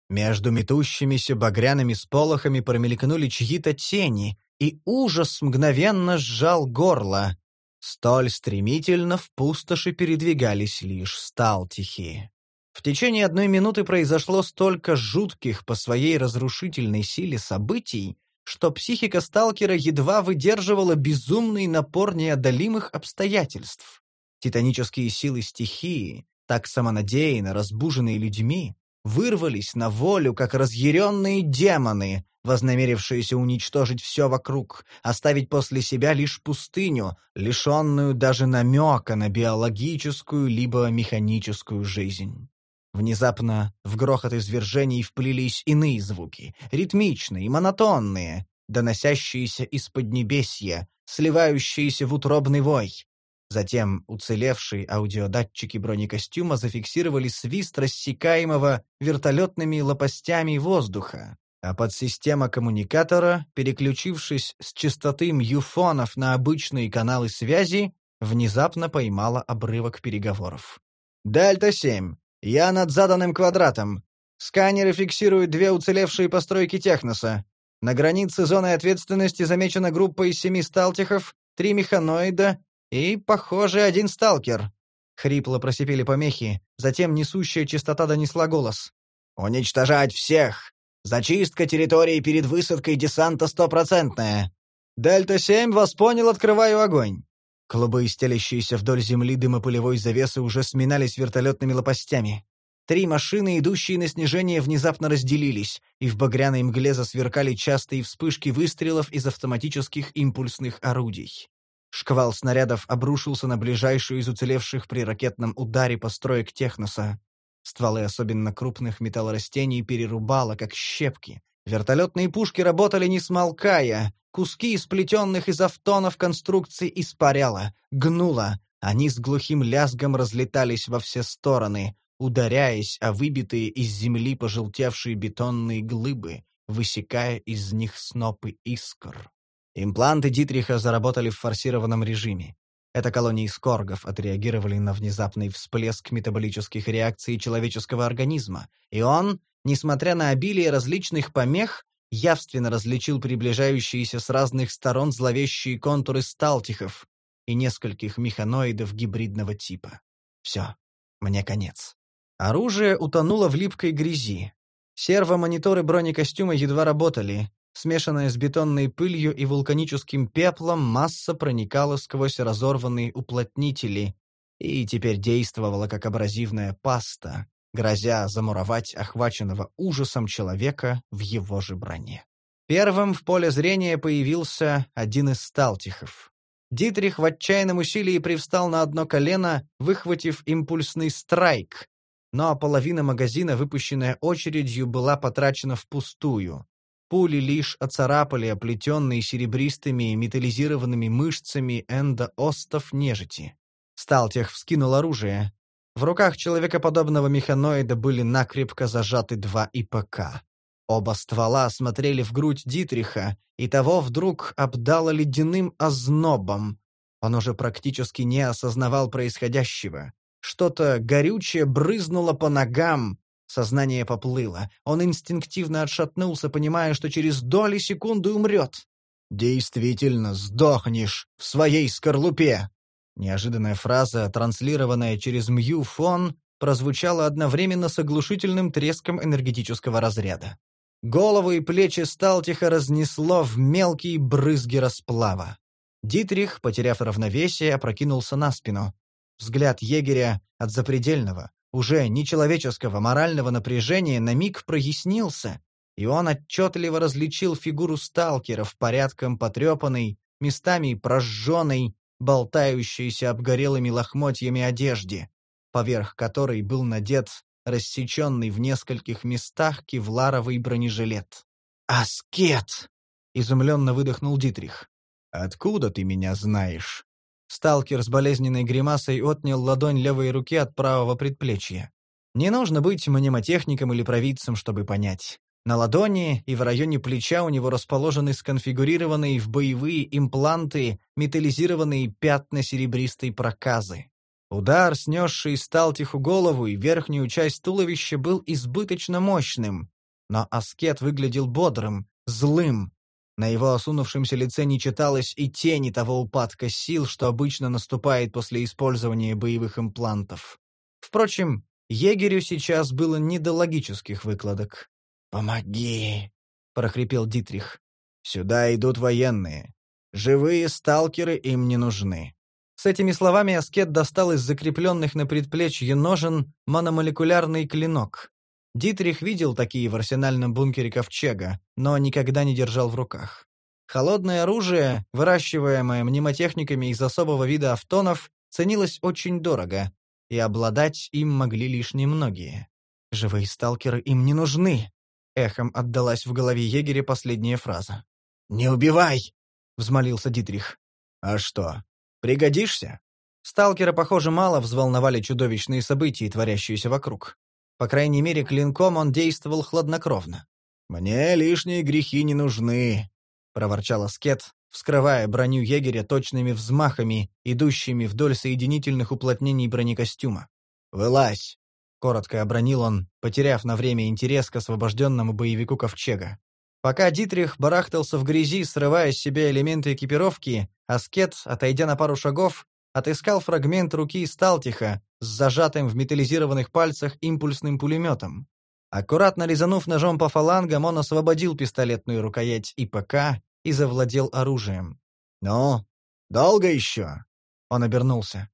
Между метущимися багряными сполохами промелькнули чьи-то тени, и ужас мгновенно сжал горло. Столь стремительно в пустоши передвигались лишь сталтихи. В течение одной минуты произошло столько жутких по своей разрушительной силе событий, что психика сталкера едва выдерживала безумный напор неодолимых обстоятельств. Титанические силы стихии, так самонадеянно разбуженные людьми, вырвались на волю, как разъяренные демоны, вознамерившиеся уничтожить все вокруг, оставить после себя лишь пустыню, лишенную даже намека на биологическую либо механическую жизнь. Внезапно в грохот извержений вплелись иные звуки, ритмичные, монотонные, доносящиеся из поднебесья, сливающиеся в утробный вой. Затем уцелевшие аудиодатчики бронекостюма зафиксировали свист рассекаемого вертолетными лопастями воздуха, а подсистема коммуникатора, переключившись с частоты мьюфонов на обычные каналы связи, внезапно поймала обрывок переговоров. «Дельта-7. Я над заданным квадратом. Сканеры фиксируют две уцелевшие постройки техноса. На границе зоны ответственности замечена группа из семи сталтихов, три механоида и, похоже, один сталкер. Хрипло просипели помехи, затем несущая частота донесла голос. «Уничтожать всех! Зачистка территории перед высадкой десанта стопроцентная. Дельта-7 вас понял, открываю огонь. Клубы, стелящиеся вдоль земли дымопылевой завесы, уже сминались вертолетными лопастями. Три машины, идущие на снижение, внезапно разделились, и в багряной мгле засверкали частые вспышки выстрелов из автоматических импульсных орудий. Шквал снарядов обрушился на ближайшую из уцелевших при ракетном ударе построек Техноса. Стволы особенно крупных металлорастений перерубало, как щепки. Вертолетные пушки работали не смолкая, Куски сплетенных из автонов конструкций испаряло, гнуло. Они с глухим лязгом разлетались во все стороны, ударяясь о выбитые из земли пожелтевшие бетонные глыбы, высекая из них снопы искр. Импланты Дитриха заработали в форсированном режиме. Это колонии скоргов отреагировали на внезапный всплеск метаболических реакций человеческого организма, и он, несмотря на обилие различных помех, явственно различил приближающиеся с разных сторон зловещие контуры сталтихов и нескольких механоидов гибридного типа. Все, мне конец. Оружие утонуло в липкой грязи. Сервомониторы бронекостюма едва работали. Смешанная с бетонной пылью и вулканическим пеплом, масса проникала сквозь разорванные уплотнители и теперь действовала как абразивная паста, грозя замуровать охваченного ужасом человека в его же броне. Первым в поле зрения появился один из сталтихов. Дитрих в отчаянном усилии привстал на одно колено, выхватив импульсный страйк, но половина магазина, выпущенная очередью, была потрачена впустую. Пули лишь оцарапали оплетенные серебристыми металлизированными мышцами эндоостов нежити. Сталтех вскинул оружие, в руках человекоподобного механоида были накрепко зажаты два ИПК. Оба ствола смотрели в грудь Дитриха, и того вдруг обдало ледяным ознобом. Он уже практически не осознавал происходящего. Что-то горючее брызнуло по ногам, Сознание поплыло. Он инстинктивно отшатнулся, понимая, что через доли секунды умрет. «Действительно, сдохнешь в своей скорлупе!» Неожиданная фраза, транслированная через Мью-фон, прозвучала одновременно с оглушительным треском энергетического разряда. Голову и плечи Сталтиха разнесло в мелкие брызги расплава. Дитрих, потеряв равновесие, опрокинулся на спину. Взгляд егеря от запредельного, уже нечеловеческого морального напряжения на миг прояснился, и он отчетливо различил фигуру сталкера в порядком потрепанной, местами прожженной, болтающейся обгорелыми лохмотьями одежде, поверх которой был надет рассеченный в нескольких местах кевларовый бронежилет. «Аскет!» — изумленно выдохнул Дитрих. «Откуда ты меня знаешь?» Сталкер с болезненной гримасой отнял ладонь левой руки от правого предплечья. Не нужно быть мнемотехником или провидцем, чтобы понять. На ладони и в районе плеча у него расположены сконфигурированные в боевые импланты металлизированные пятна серебристой проказы. Удар, снесший Сталтиху голову и верхнюю часть туловища, был избыточно мощным, но аскет выглядел бодрым, злым, на его осунувшемся лице не читалось и тени того упадка сил, что обычно наступает после использования боевых имплантов. Впрочем, егерю сейчас было не до логических выкладок. «Помоги!» — прохрипел Дитрих. «Сюда идут военные. Живые сталкеры им не нужны». С этими словами Аскет достал из закрепленных на предплечье ножен мономолекулярный клинок. Дитрих видел такие в арсенальном бункере Ковчега, но никогда не держал в руках. Холодное оружие, выращиваемое мнемотехниками из особого вида автонов, ценилось очень дорого, и обладать им могли лишь немногие. «Живые сталкеры им не нужны», — эхом отдалась в голове егеря последняя фраза. «Не убивай!» — взмолился Дитрих. «А что, пригодишься?» Сталкера, похоже, мало взволновали чудовищные события, творящиеся вокруг. По крайней мере, клинком он действовал хладнокровно. «Мне лишние грехи не нужны», — проворчал Аскет, вскрывая броню егеря точными взмахами, идущими вдоль соединительных уплотнений бронекостюма. «Вылазь!» — коротко обронил он, потеряв на время интерес к освобожденному боевику Ковчега. Пока Дитрих барахтался в грязи, срывая с себя элементы экипировки, Аскет, отойдя на пару шагов, отыскал фрагмент руки Сталтиха с зажатым в металлизированных пальцах импульсным пулеметом. Аккуратно резанув ножом по фалангам, он освободил пистолетную рукоять ИПК и завладел оружием. «Ну, долго еще?» Он обернулся.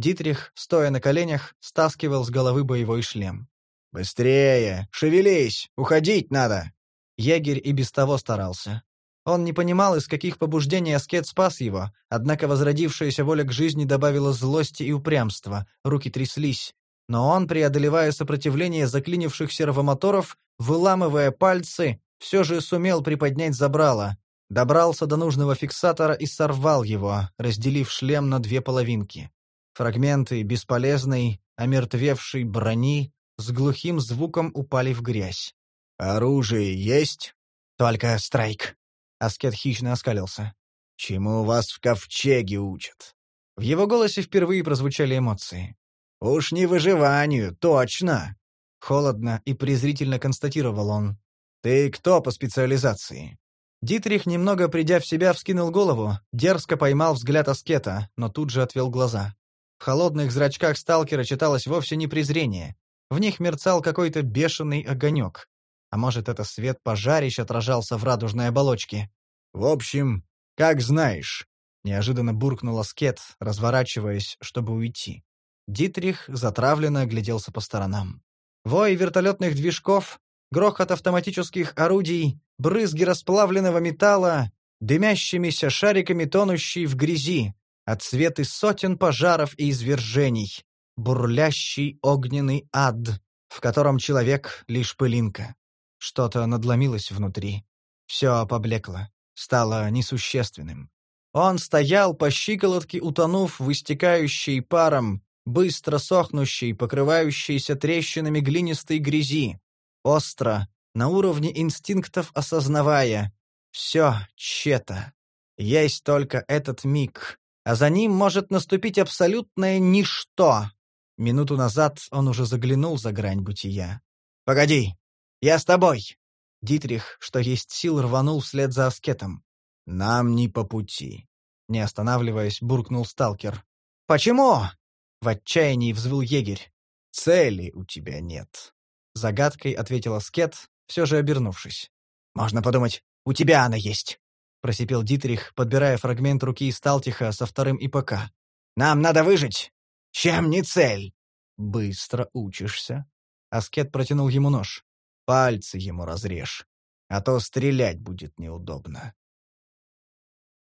Дитрих, стоя на коленях, стаскивал с головы боевой шлем. «Быстрее! Шевелись! Уходить надо!» Егерь и без того старался. Он не понимал, из каких побуждений аскет спас его, однако возродившаяся воля к жизни добавила злости и упрямства, руки тряслись. Но он, преодолевая сопротивление заклинивших сервомоторов, выламывая пальцы, все же сумел приподнять забрало, добрался до нужного фиксатора и сорвал его, разделив шлем на две половинки. Фрагменты бесполезной, омертвевшей брони с глухим звуком упали в грязь. «Оружие есть?» «Только страйк», Аскет хищно оскалился. «Чему вас в ковчеге учат?» В его голосе впервые прозвучали эмоции. «Уж не выживанию, точно!» Холодно и презрительно констатировал он. «Ты кто по специализации?» Дитрих, немного придя в себя, вскинул голову, дерзко поймал взгляд аскета, но тут же отвел глаза. В холодных зрачках сталкера читалось вовсе не презрение. В них мерцал какой-то бешеный огонек. А может, это свет пожарищ отражался в радужной оболочке? В общем, как знаешь. Неожиданно буркнул Аскет, разворачиваясь, чтобы уйти. Дитрих затравленно огляделся по сторонам. Вой вертолетных движков, грохот автоматических орудий, брызги расплавленного металла, дымящимися шариками тонущий в грязи, отсветы сотен пожаров и извержений, бурлящий огненный ад, в котором человек — лишь пылинка. Что-то надломилось внутри. Все поблекло, стало несущественным. Он стоял по щиколотке, утонув в истекающей паром, быстро сохнущей, покрывающейся трещинами глинистой грязи. Остро, на уровне инстинктов осознавая. Все чето. Есть только этот миг, а за ним может наступить абсолютное ничто. Минуту назад он уже заглянул за грань бытия. «Погоди! Я с тобой!» Дитрих, что есть сил, рванул вслед за аскетом. «Нам не по пути», — не останавливаясь, буркнул сталкер. «Почему?» — в отчаянии взвыл егерь. «Цели у тебя нет», — загадкой ответил аскет, все же обернувшись. «Можно подумать, у тебя она есть», — просипел Дитрих, подбирая фрагмент руки Сталтиха со вторым ИПК. «Нам надо выжить! Чем не цель?» «Быстро учишься». Аскет протянул ему нож. «Пальцы ему разрежь, а то стрелять будет неудобно».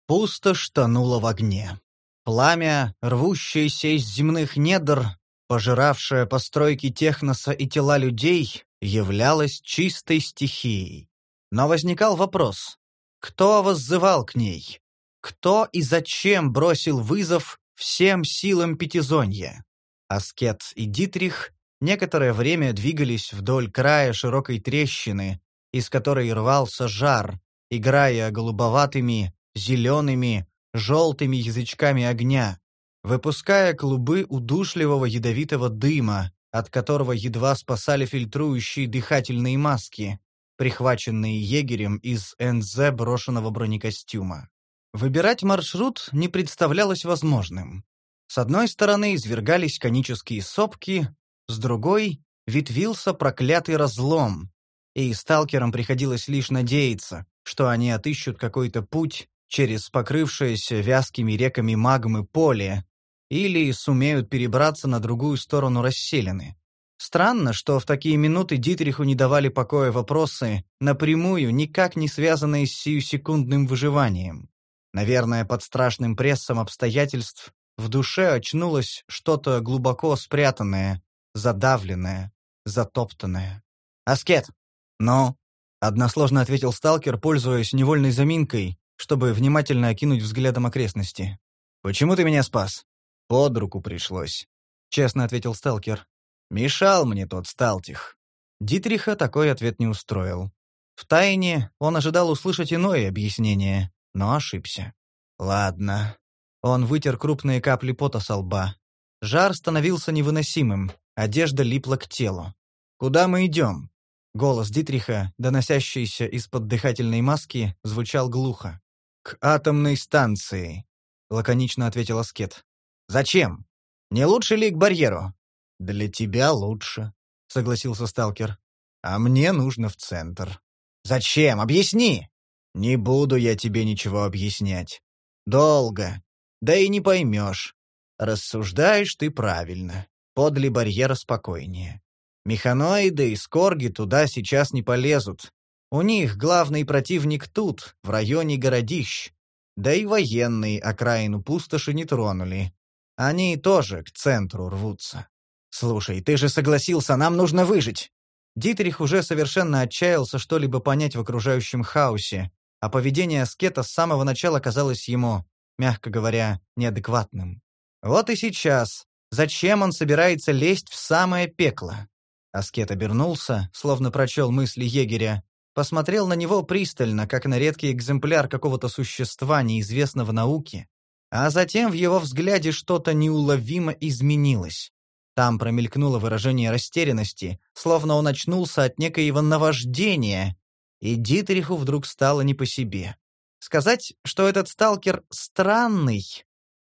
Пустошь тонула в огне. Пламя, рвущееся из земных недр, пожиравшее постройки техноса и тела людей, являлось чистой стихией. Но возникал вопрос, кто воззывал к ней? Кто и зачем бросил вызов всем силам Пятизонья? Аскет и Дитрих некоторое время двигались вдоль края широкой трещины, из которой рвался жар, играя голубоватыми, зелеными, желтыми язычками огня, выпуская клубы удушливого ядовитого дыма, от которого едва спасали фильтрующие дыхательные маски, прихваченные егерем из НЗ брошенного бронекостюма. Выбирать маршрут не представлялось возможным. С одной стороны извергались конические сопки, с другой ветвился проклятый разлом, и сталкерам приходилось лишь надеяться, что они отыщут какой-то путь через покрывшееся вязкими реками магмы поле или сумеют перебраться на другую сторону расселены. Странно, что в такие минуты Дитриху не давали покоя вопросы, напрямую никак не связанные с сиюсекундным выживанием. Наверное, под страшным прессом обстоятельств в душе очнулось что-то глубоко спрятанное, задавленное, затоптанное. «Аскет!» «Ну?» — односложно ответил сталкер, пользуясь невольной заминкой, чтобы внимательно окинуть взглядом окрестности. «Почему ты меня спас?» «Под руку пришлось», — честно ответил сталкер. «Мешал мне тот сталтих». Дитриха такой ответ не устроил. Втайне он ожидал услышать иное объяснение, но ошибся. «Ладно». Он вытер крупные капли пота со лба. Жар становился невыносимым, одежда липла к телу. «Куда мы идем?» Голос Дитриха, доносящийся из-под дыхательной маски, звучал глухо. «К атомной станции», — лаконично ответил Аскет. «Зачем? Не лучше ли к барьеру?» «Для тебя лучше», — согласился сталкер. «А мне нужно в центр». «Зачем? Объясни!» «Не буду я тебе ничего объяснять. Долго. Да и не поймешь. Рассуждаешь ты правильно. Подле барьера спокойнее. Механоиды и скорги туда сейчас не полезут. У них главный противник тут, в районе городищ. Да и военные окраину пустоши не тронули. Они тоже к центру рвутся. «Слушай, ты же согласился, нам нужно выжить!» Дитрих уже совершенно отчаялся что-либо понять в окружающем хаосе, а поведение аскета с самого начала казалось ему, мягко говоря, неадекватным. Вот и сейчас. Зачем он собирается лезть в самое пекло? Аскет обернулся, словно прочел мысли егеря, посмотрел на него пристально, как на редкий экземпляр какого-то существа, неизвестного науке, а затем в его взгляде что-то неуловимо изменилось. Там промелькнуло выражение растерянности, словно он очнулся от некоего наваждения, и Дитриху вдруг стало не по себе. Сказать, что этот сталкер странный,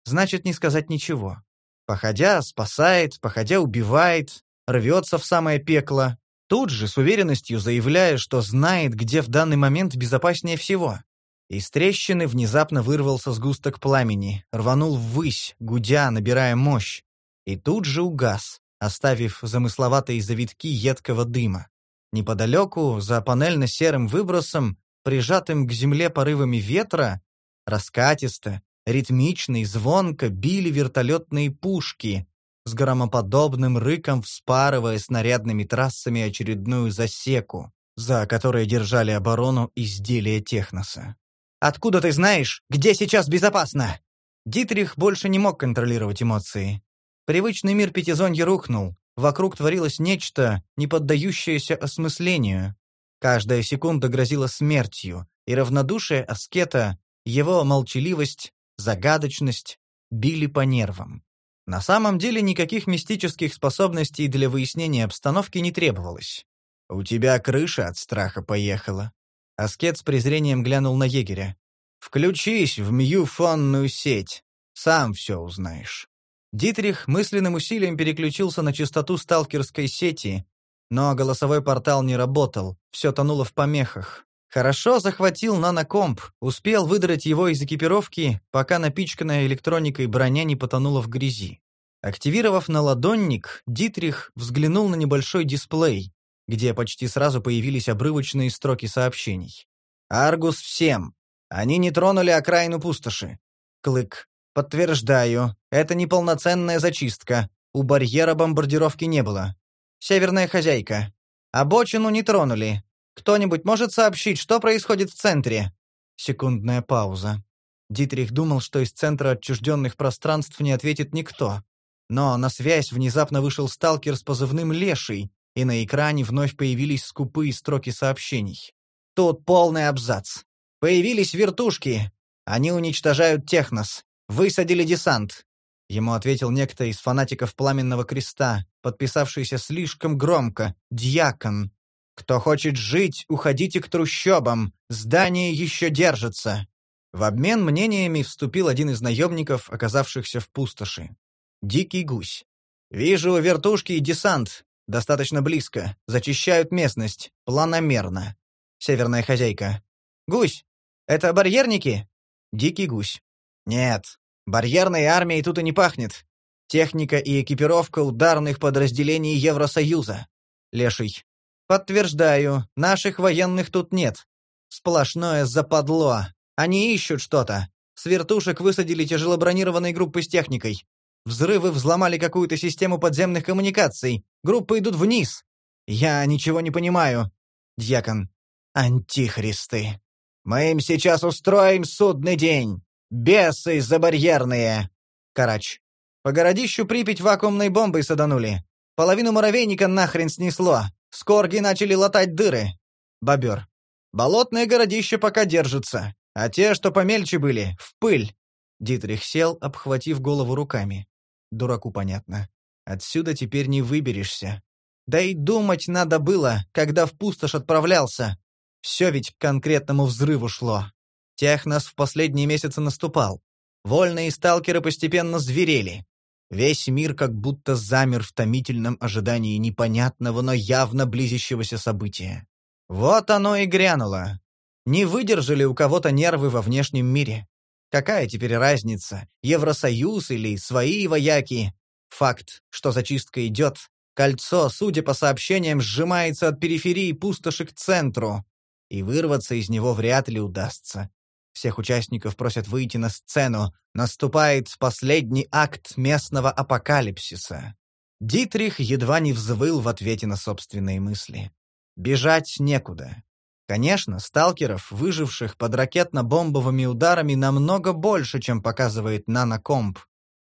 значит не сказать ничего. Походя спасает, походя убивает, рвется в самое пекло, Тут же с уверенностью заявляя, что знает, где в данный момент безопаснее всего. Из трещины внезапно вырвался сгусток пламени, рванул ввысь, гудя, набирая мощь. И тут же угас, оставив замысловатые завитки едкого дыма. Неподалеку, за панельно-серым выбросом, прижатым к земле порывами ветра, раскатисто, ритмично и звонко били вертолетные пушки, с громоподобным рыком вспарывая снарядными трассами очередную засеку, за которой держали оборону изделия Техноса. «Откуда ты знаешь, где сейчас безопасно?» Дитрих больше не мог контролировать эмоции. Привычный мир Пятизонья рухнул, вокруг творилось нечто, не поддающееся осмыслению. Каждая секунда грозила смертью, и равнодушие аскета, его молчаливость, загадочность били по нервам. На самом деле никаких мистических способностей для выяснения обстановки не требовалось. «У тебя крыша от страха поехала». Аскет с презрением глянул на егеря. «Включись в мьюфонную сеть. Сам все узнаешь». Дитрих мысленным усилием переключился на частоту сталкерской сети, но голосовой портал не работал, все тонуло в помехах. Хорошо захватил нанокомп, успел выдрать его из экипировки, пока напичканная электроникой броня не потонула в грязи. Активировав наладонник, Дитрих взглянул на небольшой дисплей, где почти сразу появились обрывочные строки сообщений. «Аргус всем. Они не тронули окраину пустоши. Клык. Подтверждаю, это неполноценная зачистка. У барьера бомбардировки не было. Северная хозяйка. Обочину не тронули. Кто-нибудь может сообщить, что происходит в центре?» Секундная пауза. Дитрих думал, что из центра отчужденных пространств не ответит никто. Но на связь внезапно вышел сталкер с позывным «Леший», и на экране вновь появились скупые строки сообщений. Тут полный абзац. Появились вертушки. Они уничтожают Технос. Высадили десант. Ему ответил некто из фанатиков Пламенного Креста, подписавшийся слишком громко. Дьякон. Кто хочет жить, уходите к трущобам. Здание еще держится. В обмен мнениями вступил один из наемников, оказавшихся в пустоши. Дикий гусь. «Вижу вертушки и десант. Достаточно близко. Зачищают местность. Планомерно. Северная хозяйка. Гусь. Это барьерники? Дикий гусь. Нет. Барьерной армией тут и не пахнет. Техника и экипировка ударных подразделений Евросоюза. Леший. Подтверждаю, наших военных тут нет. Сплошное западло. Они ищут что-то. С вертушек высадили тяжелобронированные группы с техникой. Взрывы взломали какую-то систему подземных коммуникаций. Группы идут вниз. Я ничего не понимаю. Дьякон. Антихристы. Мы им сейчас устроим судный день. Бесы забарьерные. Карач. По городищу Припять вакуумной бомбой саданули. Половину муравейника нахрен снесло. Скорги начали латать дыры. Бобер. Болотное городище пока держится, а те, что помельче были, в пыль. Дитрих сел, обхватив голову руками. Дураку понятно. Отсюда теперь не выберешься. Да и думать надо было, когда в пустошь отправлялся. Все ведь к конкретному взрыву шло. Технос в последние месяцы наступал. Вольные сталкеры постепенно зверели. Весь мир как будто замер в томительном ожидании непонятного, но явно близящегося события. Вот оно и грянуло. Не выдержали у кого-то нервы во внешнем мире. Какая теперь разница, Евросоюз или свои вояки? Факт, что зачистка идет. Кольцо, судя по сообщениям, сжимается от периферии пустоши к центру. И вырваться из него вряд ли удастся. Всех участников просят выйти на сцену. Наступает последний акт местного апокалипсиса. Дитрих едва не взвыл в ответе на собственные мысли. Бежать некуда. Конечно, сталкеров, выживших под ракетно-бомбовыми ударами, намного больше, чем показывает нанокомп.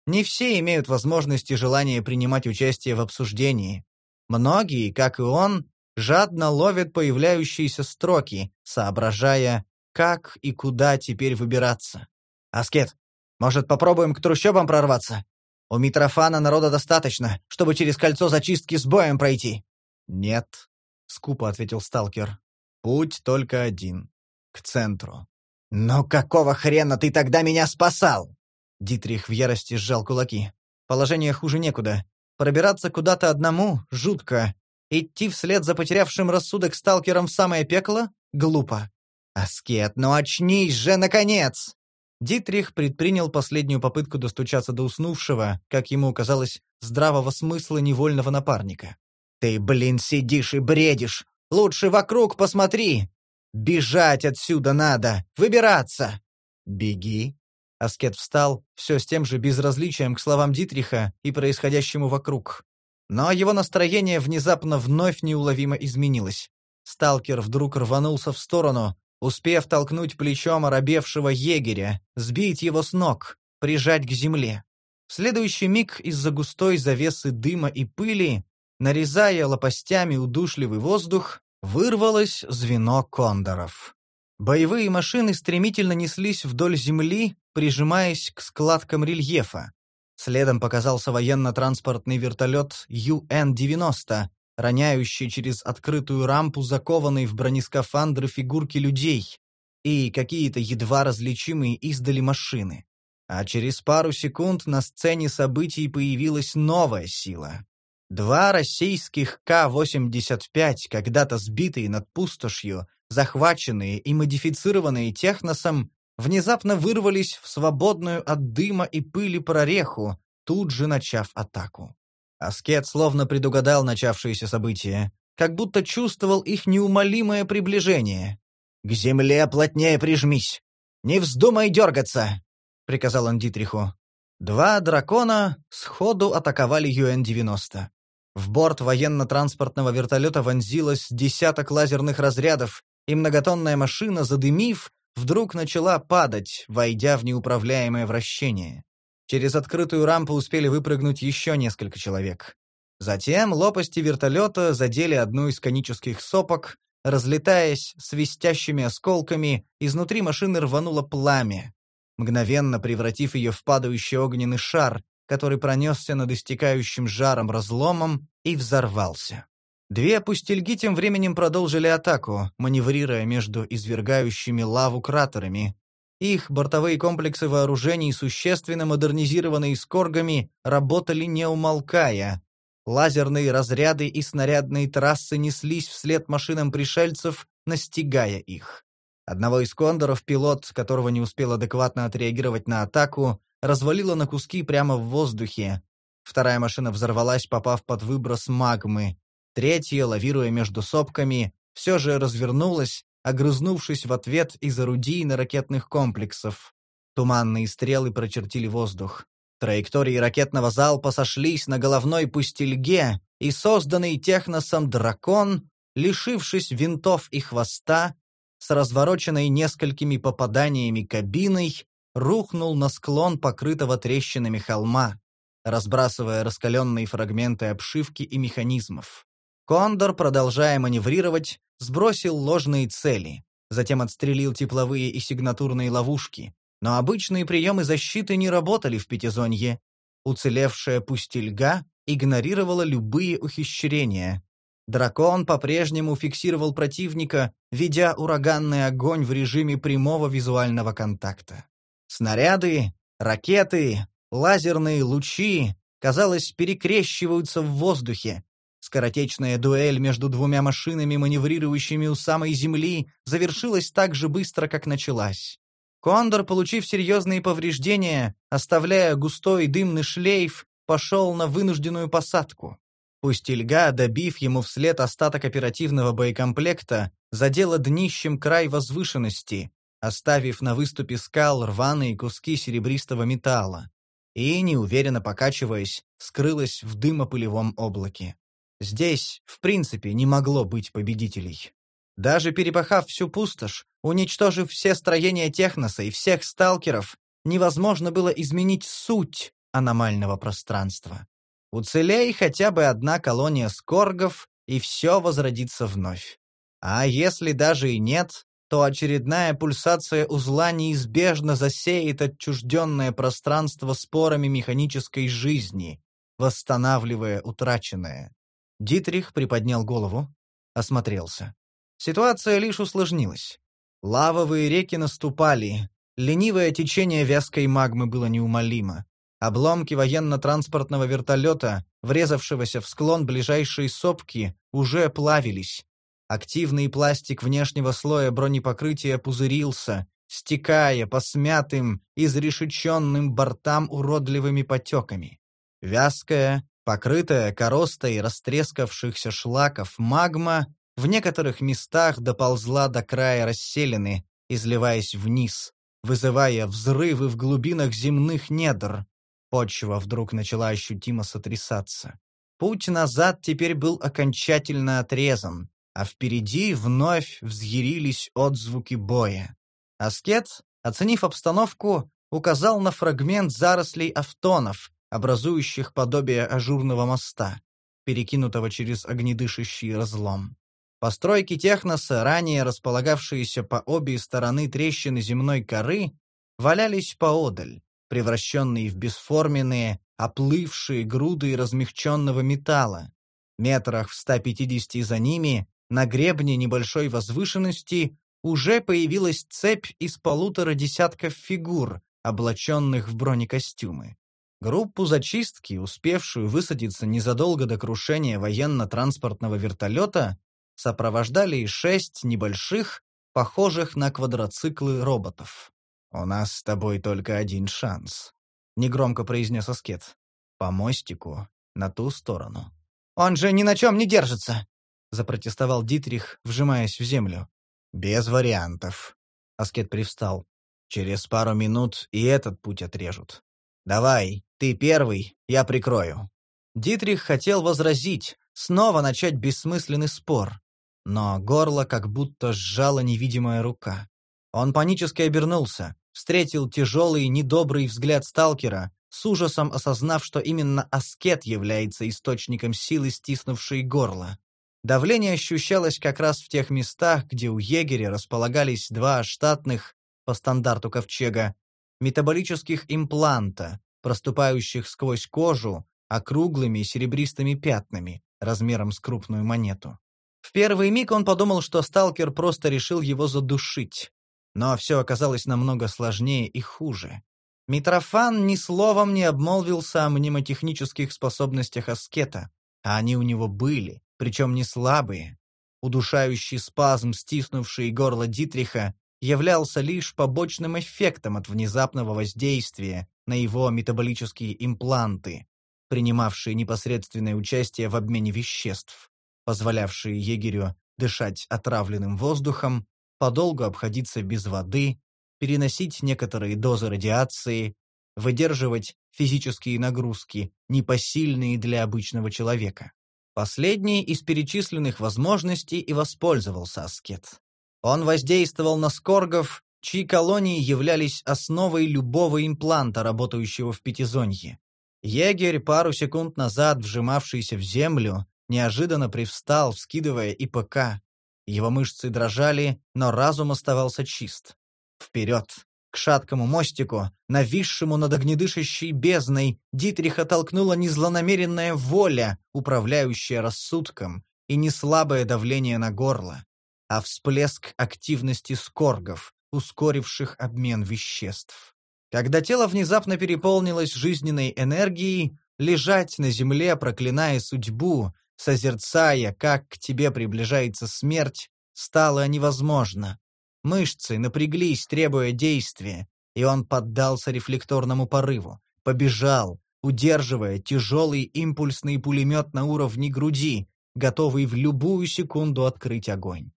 Не все имеют возможности и желание принимать участие в обсуждении. Многие, как и он, жадно ловят появляющиеся строки, соображая, как и куда теперь выбираться. «Аскет, может, попробуем к трущобам прорваться? У Митрофана народа достаточно, чтобы через кольцо зачистки с боем пройти». «Нет», — скупо ответил сталкер. Путь только один. К центру. «Но какого хрена ты тогда меня спасал?» Дитрих в ярости сжал кулаки. Положение хуже некуда. Пробираться куда-то одному — жутко. Идти вслед за потерявшим рассудок сталкером в самое пекло — глупо. «Аскет, ну очнись же, наконец!» Дитрих предпринял последнюю попытку достучаться до уснувшего, как ему казалось, здравого смысла невольного напарника. «Ты, блин, сидишь и бредишь! Лучше вокруг посмотри. Бежать отсюда надо, выбираться. Беги. Аскет встал, все с тем же безразличием к словам Дитриха и происходящему вокруг. Но его настроение внезапно вновь неуловимо изменилось. Сталкер вдруг рванулся в сторону, успев толкнуть плечом оробевшего егеря, сбить его с ног, прижать к земле. В следующий миг из-за густой завесы дыма и пыли нарезая лопастями удушливый воздух, вырвалось звено кондоров. Боевые машины стремительно неслись вдоль земли, прижимаясь к складкам рельефа. Следом показался военно-транспортный вертолет ЮН-90, роняющие через открытую рампу закованные в бронескафандры фигурки людей и какие-то едва различимые издали машины. А через пару секунд на сцене событий появилась новая сила. Два российских К-85, когда-то сбитые над пустошью, захваченные и модифицированные техносом, внезапно вырвались в свободную от дыма и пыли прореху, тут же начав атаку. Аскет словно предугадал начавшиеся события, как будто чувствовал их неумолимое приближение. «К земле плотнее прижмись! Не вздумай дергаться!» — приказал он Дитриху. Два дракона сходу атаковали ЮН-90. В борт военно-транспортного вертолета вонзилось десяток лазерных разрядов, и многотонная машина, задымив, вдруг начала падать, войдя в неуправляемое вращение. Через открытую рампу успели выпрыгнуть еще несколько человек. Затем лопасти вертолета задели одну из конических сопок, разлетаясь свистящими осколками, изнутри машины рвануло пламя, мгновенно превратив ее в падающий огненный шар, который пронесся над истекающим жаром разломом и взорвался. Две пустельги тем временем продолжили атаку, маневрируя между извергающими лаву кратерами. Их бортовые комплексы вооружений, существенно модернизированные скоргами, работали не умолкая. Лазерные разряды и снарядные трассы неслись вслед машинам пришельцев, настигая их. Одного из кондоров, пилот, которого не успел адекватно отреагировать на атаку, развалило на куски прямо в воздухе. Вторая машина взорвалась, попав под выброс магмы. Третья, лавируя между сопками, все же развернулась, огрызнувшись в ответ из орудий ракетных комплексов. Туманные стрелы прочертили воздух. Траектории ракетного залпа сошлись на головной пустельге, и созданный техносом дракон, лишившись винтов и хвоста, с развороченной несколькими попаданиями кабиной, рухнул на склон покрытого трещинами холма, разбрасывая раскаленные фрагменты обшивки и механизмов. Кондор, продолжая маневрировать, сбросил ложные цели, затем отстрелил тепловые и сигнатурные ловушки. Но обычные приемы защиты не работали в Пятизонье. Уцелевшая пустельга игнорировала любые ухищрения. Дракон по-прежнему фиксировал противника, ведя ураганный огонь в режиме прямого визуального контакта. Снаряды, ракеты, лазерные лучи, казалось, перекрещиваются в воздухе, Скоротечная дуэль между двумя машинами, маневрирующими у самой земли, завершилась так же быстро, как началась. Кондор, получив серьезные повреждения, оставляя густой дымный шлейф, пошел на вынужденную посадку. Пустельга, добив ему вслед остаток оперативного боекомплекта, задела днищем край возвышенности, оставив на выступе скал рваные куски серебристого металла, и, неуверенно покачиваясь, скрылась в дымопылевом облаке. Здесь, в принципе, не могло быть победителей. Даже перепахав всю пустошь, уничтожив все строения техноса и всех сталкеров, невозможно было изменить суть аномального пространства. Уцелей хотя бы одна колония скоргов, и все возродится вновь. А если даже и нет, то очередная пульсация узла неизбежно засеет отчужденное пространство спорами механической жизни, восстанавливая утраченное. Дитрих приподнял голову, осмотрелся. Ситуация лишь усложнилась. Лавовые реки наступали, ленивое течение вязкой магмы было неумолимо. Обломки военно-транспортного вертолета, врезавшегося в склон ближайшей сопки, уже плавились. Активный пластик внешнего слоя бронепокрытия пузырился, стекая по смятым, изрешеченным бортам уродливыми потеками. Вязкая, Покрытая коростой растрескавшихся шлаков магма в некоторых местах доползла до края расселены, изливаясь вниз, вызывая взрывы в глубинах земных недр. Почва вдруг начала ощутимо сотрясаться. Путь назад теперь был окончательно отрезан, а впереди вновь взъярились отзвуки боя. Аскет, оценив обстановку, указал на фрагмент зарослей автонов, образующих подобие ажурного моста, перекинутого через огнедышащий разлом. Постройки техноса, ранее располагавшиеся по обе стороны трещины земной коры, валялись поодаль, превращенные в бесформенные, оплывшие груды размягченного металла. Метрах в 150 за ними, на гребне небольшой возвышенности, уже появилась цепь из полутора десятков фигур, облаченных в бронекостюмы. Группу зачистки, успевшую высадиться незадолго до крушения военно-транспортного вертолета, сопровождали и шесть небольших, похожих на квадроциклы роботов. «У нас с тобой только один шанс», — негромко произнес Аскет. «По мостику, на ту сторону». «Он же ни на чем не держится!» — запротестовал Дитрих, вжимаясь в землю. «Без вариантов». Аскет привстал. «Через пару минут и этот путь отрежут. Давай, ты первый, я прикрою». Дитрих хотел возразить, снова начать бессмысленный спор. Но горло как будто сжала невидимая рука. Он панически обернулся, встретил тяжелый, недобрый взгляд сталкера, с ужасом осознав, что именно аскет является источником силы, стиснувшей горло. Давление ощущалось как раз в тех местах, где у егеря располагались два штатных, по стандарту ковчега, метаболических импланта, проступающих сквозь кожу округлыми серебристыми пятнами, размером с крупную монету. В первый миг он подумал, что сталкер просто решил его задушить. Но все оказалось намного сложнее и хуже. Митрофан ни словом не обмолвился о мнемотехнических способностях аскета, а они у него были, причем не слабые. Удушающий спазм, стиснувший горло Дитриха, являлся лишь побочным эффектом от внезапного воздействия на его метаболические импланты, принимавшие непосредственное участие в обмене веществ, позволявшие егерю дышать отравленным воздухом, подолгу обходиться без воды, переносить некоторые дозы радиации, выдерживать физические нагрузки, непосильные для обычного человека. Последний из перечисленных возможностей и воспользовался аскет. Он воздействовал на скоргов, чьи колонии являлись основой любого импланта, работающего в пятизонье. Егерь, пару секунд назад вжимавшийся в землю, неожиданно привстал, вскидывая ИПК. Его мышцы дрожали, но разум оставался чист. Вперед, к шаткому мостику, нависшему над огнедышащей бездной, Дитриха толкнула незлонамеренная воля, управляющая рассудком, и не слабое давление на горло а всплеск активности скоргов, ускоривших обмен веществ. Когда тело внезапно переполнилось жизненной энергией, лежать на земле, проклиная судьбу, созерцая, как к тебе приближается смерть, стало невозможно. Мышцы напряглись, требуя действия, и он поддался рефлекторному порыву, побежал, удерживая тяжелый импульсный пулемет на уровне груди, готовый в любую секунду открыть огонь.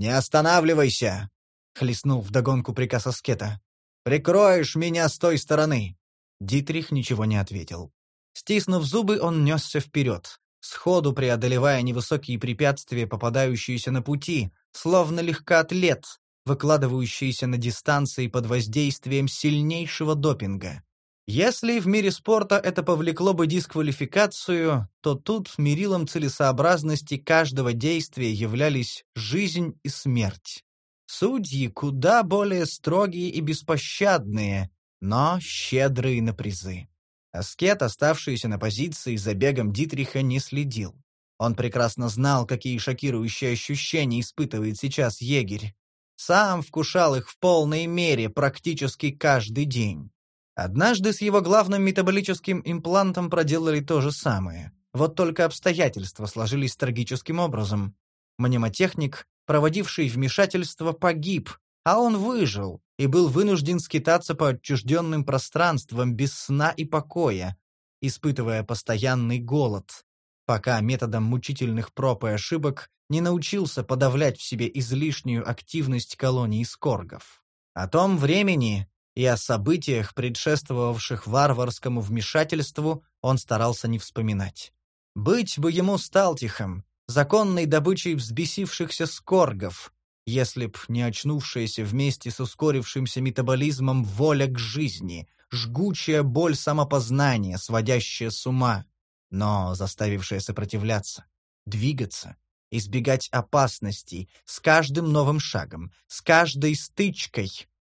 «Не останавливайся!» — хлестнул вдогонку приказ Аскета. «Прикроешь меня с той стороны!» Дитрих ничего не ответил. Стиснув зубы, он несся вперед, сходу преодолевая невысокие препятствия, попадающиеся на пути, словно легкоатлет, выкладывающийся на дистанции под воздействием сильнейшего допинга. Если в мире спорта это повлекло бы дисквалификацию, то тут мерилом целесообразности каждого действия являлись жизнь и смерть. Судьи куда более строгие и беспощадные, но щедрые на призы. Аскет, оставшийся на позиции за бегом Дитриха, не следил. Он прекрасно знал, какие шокирующие ощущения испытывает сейчас егерь. Сам вкушал их в полной мере практически каждый день. Однажды с его главным метаболическим имплантом проделали то же самое. Вот только обстоятельства сложились трагическим образом. Мнемотехник, проводивший вмешательство, погиб, а он выжил и был вынужден скитаться по отчужденным пространствам без сна и покоя, испытывая постоянный голод, пока методом мучительных проб и ошибок не научился подавлять в себе излишнюю активность колонии скоргов. О том времени, и о событиях, предшествовавших варварскому вмешательству, он старался не вспоминать. Быть бы ему сталтихом, законной добычей взбесившихся скоргов, если б не очнувшаяся вместе с ускорившимся метаболизмом воля к жизни, жгучая боль самопознания, сводящая с ума, но заставившая сопротивляться, двигаться, избегать опасностей с каждым новым шагом, с каждой стычкой,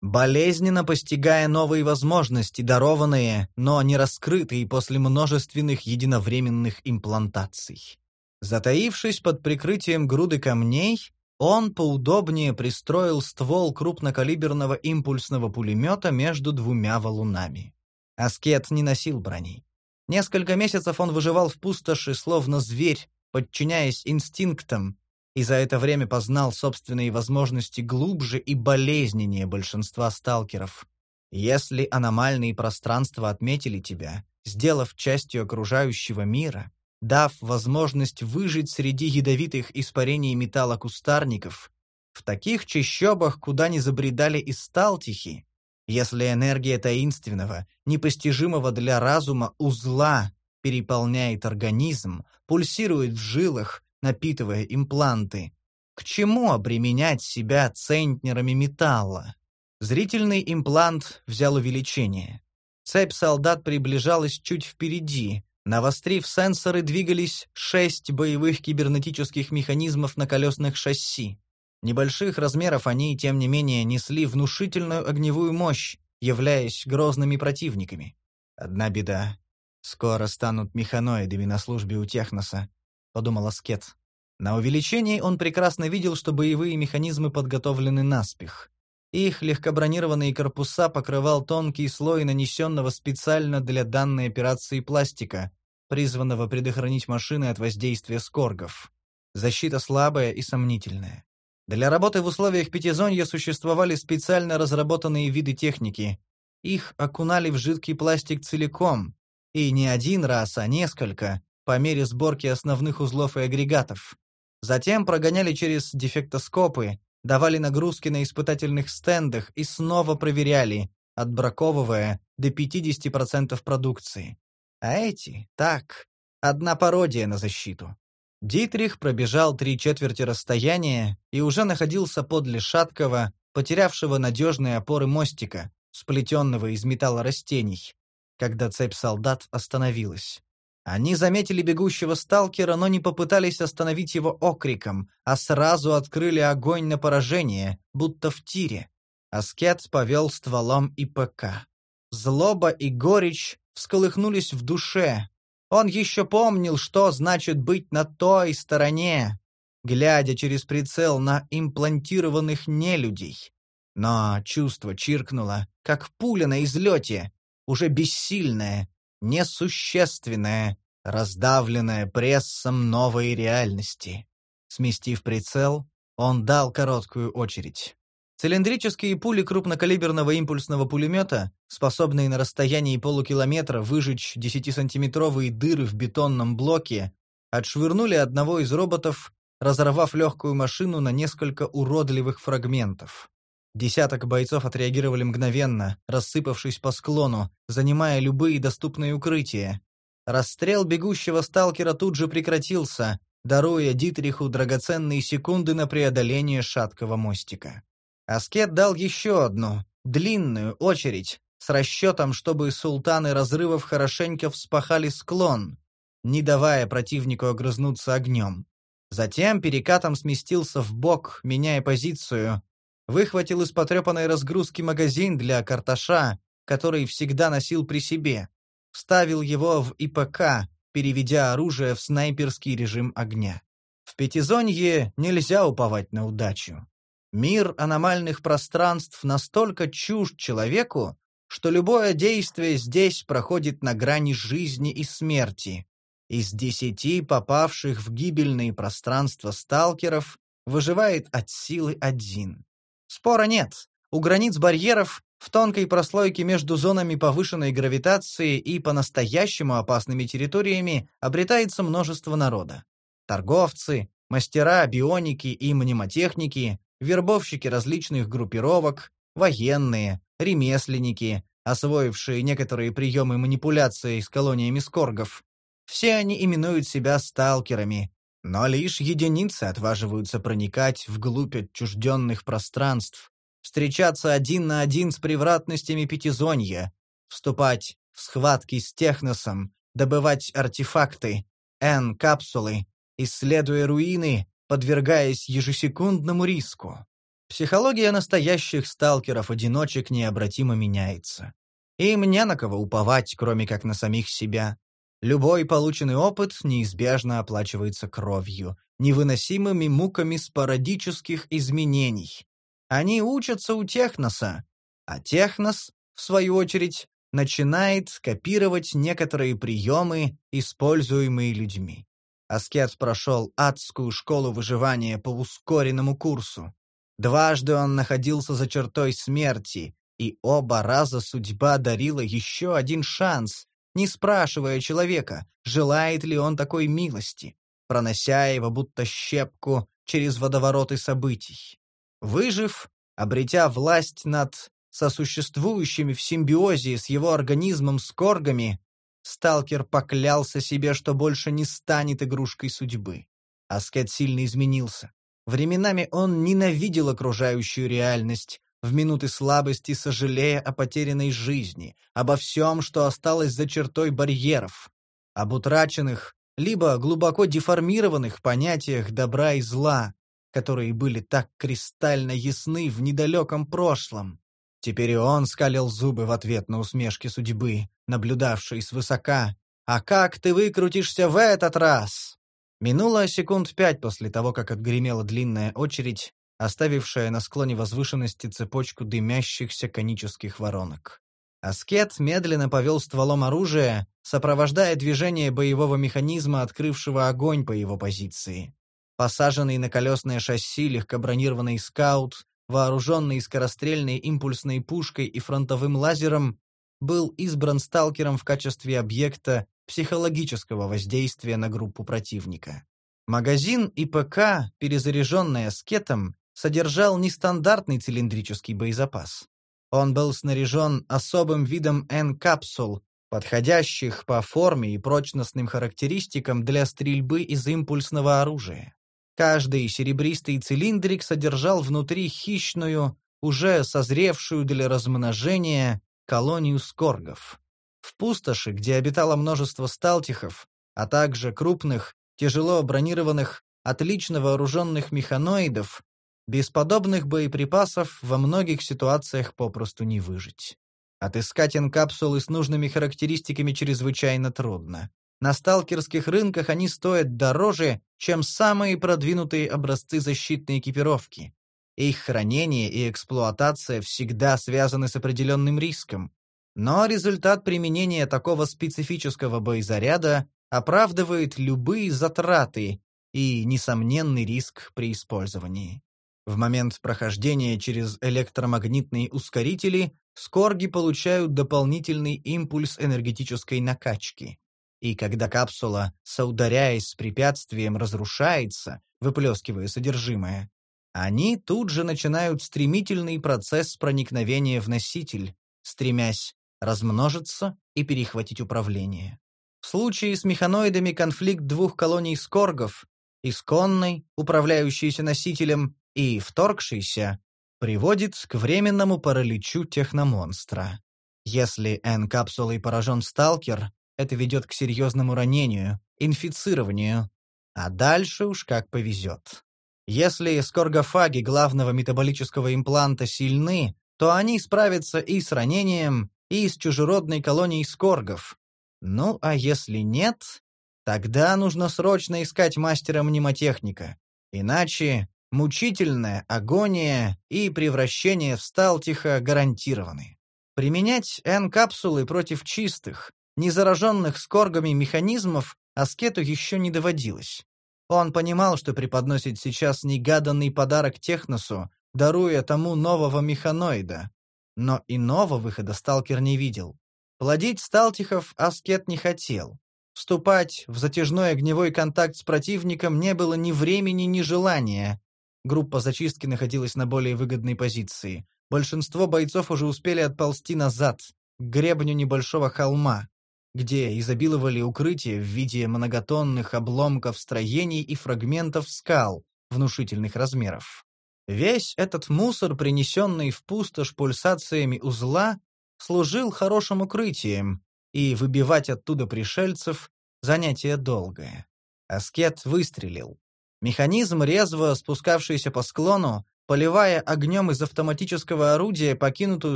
болезненно постигая новые возможности, дарованные, но не раскрытые после множественных единовременных имплантаций. Затаившись под прикрытием груды камней, он поудобнее пристроил ствол крупнокалиберного импульсного пулемета между двумя валунами. Аскет не носил брони. Несколько месяцев он выживал в пустоши, словно зверь, подчиняясь инстинктам, и за это время познал собственные возможности глубже и болезненнее большинства сталкеров. Если аномальные пространства отметили тебя, сделав частью окружающего мира, дав возможность выжить среди ядовитых испарений металла кустарников, в таких чащобах, куда не забредали и сталтихи, если энергия таинственного, непостижимого для разума узла переполняет организм, пульсирует в жилах, напитывая импланты, к чему обременять себя центнерами металла? Зрительный имплант взял увеличение. Цепь солдат приближалась чуть впереди. Навострив сенсоры, двигались шесть боевых кибернетических механизмов на колесных шасси. Небольших размеров они, тем не менее, несли внушительную огневую мощь, являясь грозными противниками. Одна беда. Скоро станут механоидами на службе у Техноса, — подумал Аскет. На увеличении он прекрасно видел, что боевые механизмы подготовлены наспех. Их легкобронированные корпуса покрывал тонкий слой нанесенного специально для данной операции пластика, призванного предохранить машины от воздействия скоргов. Защита слабая и сомнительная. Для работы в условиях пятизонья существовали специально разработанные виды техники. Их окунали в жидкий пластик целиком, и не один раз, а несколько, по мере сборки основных узлов и агрегатов. Затем прогоняли через дефектоскопы, давали нагрузки на испытательных стендах и снова проверяли, отбраковывая до 50% продукции. А эти, так, одна пародия на защиту. Дитрих пробежал три четверти расстояния и уже находился подле шаткого, потерявшего надежные опоры мостика, сплетенного из металла растений, когда цепь солдат остановилась. Они заметили бегущего сталкера, но не попытались остановить его окриком, а сразу открыли огонь на поражение, будто в тире. Аскет повел стволом ИПК. Злоба и горечь всколыхнулись в душе, он еще помнил, что значит быть на той стороне, глядя через прицел на имплантированных нелюдей. Но чувство чиркнуло, как пуля на излете, уже бессильное, несущественное, раздавленное прессом новой реальности. Сместив прицел, он дал короткую очередь. Цилиндрические пули крупнокалиберного импульсного пулемета, способные на расстоянии полукилометра выжечь 10-сантиметровые дыры в бетонном блоке, отшвырнули одного из роботов, разорвав легкую машину на несколько уродливых фрагментов. Десяток бойцов отреагировали мгновенно, рассыпавшись по склону, занимая любые доступные укрытия. Расстрел бегущего сталкера тут же прекратился, даруя Дитриху драгоценные секунды на преодоление шаткого мостика. Аскет дал еще одну, длинную очередь, с расчетом, чтобы султаны разрывов хорошенько вспахали склон, не давая противнику огрызнуться огнем. Затем перекатом сместился в бок, меняя позицию, выхватил из потрепанной разгрузки магазин для карташа, который всегда носил при себе, вставил его в ИПК, переведя оружие в снайперский режим огня. В пятизонье нельзя уповать на удачу. Мир аномальных пространств настолько чужд человеку, что любое действие здесь проходит на грани жизни и смерти. Из десяти попавших в гибельные пространства сталкеров выживает от силы один. Спора нет. У границ барьеров, в тонкой прослойке между зонами повышенной гравитации и по-настоящему опасными территориями обретается множество народа. Торговцы, мастера бионики и мнемотехники, вербовщики различных группировок, военные, ремесленники, освоившие некоторые приемы манипуляции с колониями скоргов. Все они именуют себя сталкерами, но лишь единицы отваживаются проникать вглубь отчужденных пространств, встречаться один на один с превратностями пятизонья, вступать в схватки с техносом, добывать артефакты, N-капсулы, исследуя руины, подвергаясь ежесекундному риску. Психология настоящих сталкеров-одиночек необратимо меняется. Им не на кого уповать, кроме как на самих себя. Любой полученный опыт неизбежно оплачивается кровью, невыносимыми муками спорадических изменений. Они учатся у Техноса, а Технос, в свою очередь, начинает копировать некоторые приемы, используемые людьми. Аскет прошел адскую школу выживания по ускоренному курсу. Дважды он находился за чертой смерти, и оба раза судьба дарила еще один шанс, не спрашивая человека, желает ли он такой милости, пронося его будто щепку через водовороты событий. Выжив, обретя власть над сосуществующими в симбиозе с его организмом скоргами, сталкер поклялся себе, что больше не станет игрушкой судьбы. Аскет сильно изменился. Временами он ненавидел окружающую реальность, в минуты слабости сожалея о потерянной жизни, обо всем, что осталось за чертой барьеров, об утраченных, либо глубоко деформированных понятиях добра и зла, которые были так кристально ясны в недалеком прошлом. Теперь и он скалил зубы в ответ на усмешки судьбы, наблюдавшей свысока. «А как ты выкрутишься в этот раз?» Минуло секунд пять после того, как отгремела длинная очередь, оставившая на склоне возвышенности цепочку дымящихся конических воронок. Аскет медленно повел стволом оружия, сопровождая движение боевого механизма, открывшего огонь по его позиции. Посаженный на колесное шасси легкобронированный скаут, вооруженный скорострельной импульсной пушкой и фронтовым лазером, был избран сталкером в качестве объекта психологического воздействия на группу противника. Магазин ИПК, перезаряженный аскетом, содержал нестандартный цилиндрический боезапас. Он был снаряжен особым видом N-капсул, подходящих по форме и прочностным характеристикам для стрельбы из импульсного оружия. Каждый серебристый цилиндрик содержал внутри хищную, уже созревшую для размножения, колонию скоргов. В пустоши, где обитало множество сталтихов, а также крупных, тяжело бронированных, отлично вооруженных механоидов, без подобных боеприпасов во многих ситуациях попросту не выжить. Отыскать инкапсулы с нужными характеристиками чрезвычайно трудно. На сталкерских рынках они стоят дороже, чем самые продвинутые образцы защитной экипировки. Их хранение и эксплуатация всегда связаны с определенным риском. Но результат применения такого специфического боезаряда оправдывает любые затраты и несомненный риск при использовании. В момент прохождения через электромагнитные ускорители скорги получают дополнительный импульс энергетической накачки. И когда капсула, соударяясь с препятствием, разрушается, выплескивая содержимое, они тут же начинают стремительный процесс проникновения в носитель, стремясь размножиться и перехватить управление. В случае с механоидами конфликт двух колоний скоргов, исконной, управляющейся носителем, и вторгшийся, приводит к временному параличу техномонстра. Если N-капсулой поражен сталкер, это ведет к серьезному ранению, инфицированию, а дальше уж как повезет. Если скоргофаги главного метаболического импланта сильны, то они справятся и с ранением, и с чужеродной колонией скоргов. Ну, а если нет, тогда нужно срочно искать мастера-мнемотехника. Иначе Мучительная агония и превращение в сталтиха гарантированы. Применять N-капсулы против чистых, незараженных скоргами механизмов аскету еще не доводилось. Он понимал, что преподносит сейчас негаданный подарок Техносу, даруя тому нового механоида. Но иного выхода сталкер не видел. Плодить сталтихов аскет не хотел. Вступать в затяжной огневой контакт с противником не было ни времени, ни желания, Группа зачистки находилась на более выгодной позиции. Большинство бойцов уже успели отползти назад, к гребню небольшого холма, где изобиловали укрытия в виде многотонных обломков строений и фрагментов скал внушительных размеров. Весь этот мусор, принесенный в пустошь пульсациями узла, служил хорошим укрытием, и выбивать оттуда пришельцев — занятие долгое. Аскет выстрелил. Механизм, резво спускавшийся по склону, поливая огнем из автоматического орудия покинутую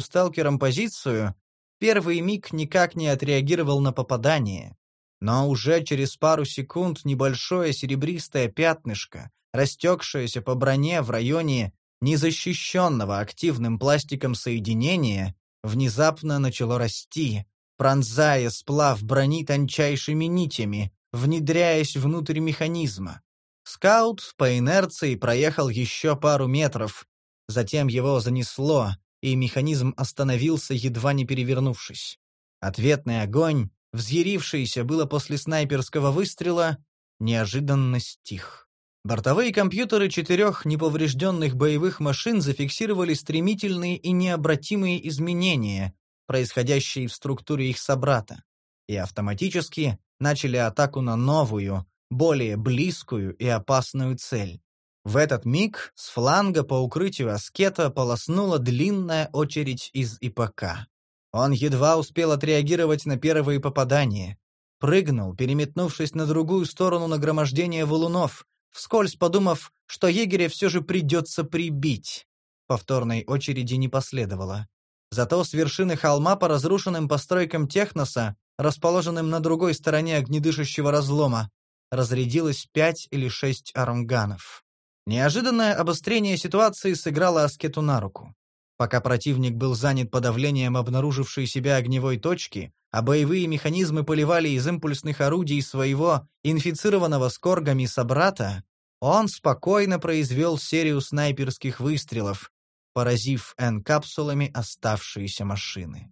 сталкером позицию, первый миг никак не отреагировал на попадание. Но уже через пару секунд небольшое серебристое пятнышко, растекшееся по броне в районе незащищенного активным пластиком соединения, внезапно начало расти, пронзая сплав брони тончайшими нитями, внедряясь внутрь механизма. Скаут по инерции проехал еще пару метров, затем его занесло, и механизм остановился, едва не перевернувшись. Ответный огонь, взъярившийся было после снайперского выстрела, неожиданно стих. Бортовые компьютеры четырех неповрежденных боевых машин зафиксировали стремительные и необратимые изменения, происходящие в структуре их собрата, и автоматически начали атаку на новую, более близкую и опасную цель. В этот миг с фланга по укрытию аскета полоснула длинная очередь из ИПК. Он едва успел отреагировать на первые попадания. Прыгнул, переметнувшись на другую сторону нагромождения валунов, вскользь подумав, что егеря все же придется прибить. Повторной очереди не последовало. Зато с вершины холма по разрушенным постройкам Техноса, расположенным на другой стороне огнедышащего разлома, разрядилось пять или шесть армганов. Неожиданное обострение ситуации сыграло Аскету на руку. Пока противник был занят подавлением обнаружившей себя огневой точки, а боевые механизмы поливали из импульсных орудий своего инфицированного скоргами собрата, он спокойно произвел серию снайперских выстрелов, поразив N-капсулами оставшиеся машины.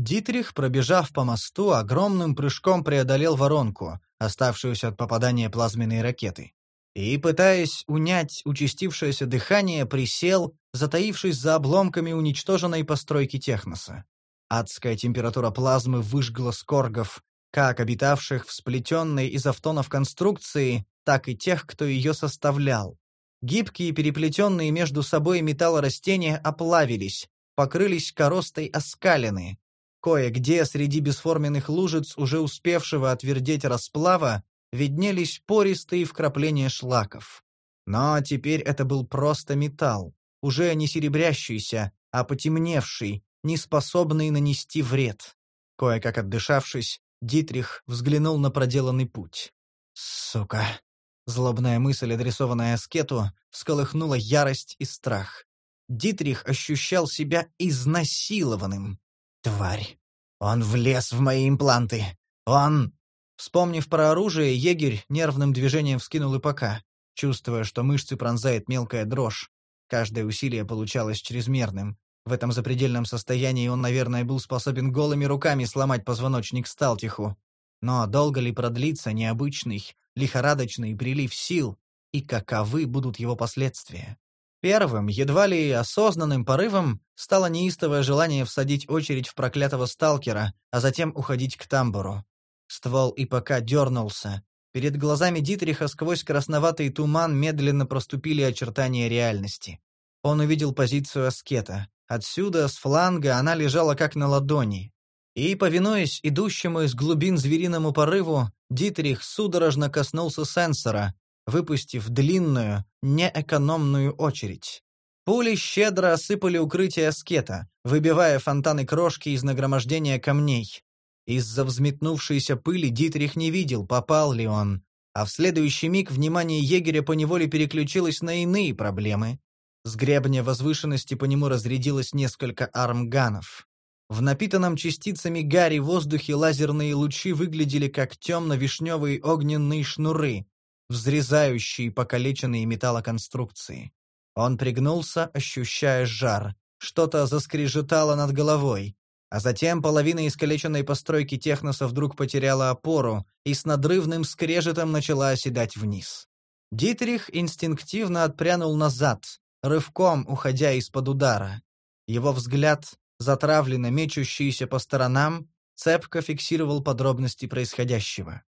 Дитрих, пробежав по мосту, огромным прыжком преодолел воронку, оставшуюся от попадания плазменной ракеты и, пытаясь унять участившееся дыхание, присел, затаившись за обломками уничтоженной постройки Техноса. Адская температура плазмы выжгла скоргов, как обитавших в сплетенной из автонов конструкции, так и тех, кто ее составлял. Гибкие, переплетенные между собой металлорастения оплавились, покрылись коростой оскалины. Кое-где среди бесформенных лужиц, уже успевшего отвердеть расплава, виднелись пористые вкрапления шлаков. Но теперь это был просто металл, уже не серебрящийся, а потемневший, не способный нанести вред. Кое-как отдышавшись, Дитрих взглянул на проделанный путь. «Сука!» Злобная мысль, адресованная аскету, всколыхнула ярость и страх. Дитрих ощущал себя изнасилованным. «Тварь! Он влез в мои импланты! Он...» Вспомнив про оружие, егерь нервным движением вскинул ИПК, чувствуя, что мышцы пронзает мелкая дрожь. Каждое усилие получалось чрезмерным. В этом запредельном состоянии он, наверное, был способен голыми руками сломать позвоночник Сталтиху. Но долго ли продлится необычный, лихорадочный прилив сил, и каковы будут его последствия? Первым, едва ли осознанным порывом, стало неистовое желание всадить очередь в проклятого сталкера, а затем уходить к тамбуру. Ствол ИПК дернулся. Перед глазами Дитриха сквозь красноватый туман медленно проступили очертания реальности. Он увидел позицию аскета. Отсюда, с фланга, она лежала как на ладони. И, повинуясь идущему из глубин звериному порыву, Дитрих судорожно коснулся сенсора, выпустив длинную, неэкономную очередь. Пули щедро осыпали укрытие аскета, выбивая фонтаны крошки из нагромождения камней. Из-за взметнувшейся пыли Дитрих не видел, попал ли он. А в следующий миг внимание егеря поневоле переключилось на иные проблемы. С гребня возвышенности по нему разрядилось несколько армганов. В напитанном частицами гари воздухе лазерные лучи выглядели как темно-вишневые огненные шнуры, взрезающие покалеченные металлоконструкции. Он пригнулся, ощущая жар. Что-то заскрежетало над головой. А затем половина искалеченной постройки техноса вдруг потеряла опору и с надрывным скрежетом начала оседать вниз. Дитрих инстинктивно отпрянул назад, рывком уходя из-под удара. Его взгляд, затравленно мечущийся по сторонам, цепко фиксировал подробности происходящего.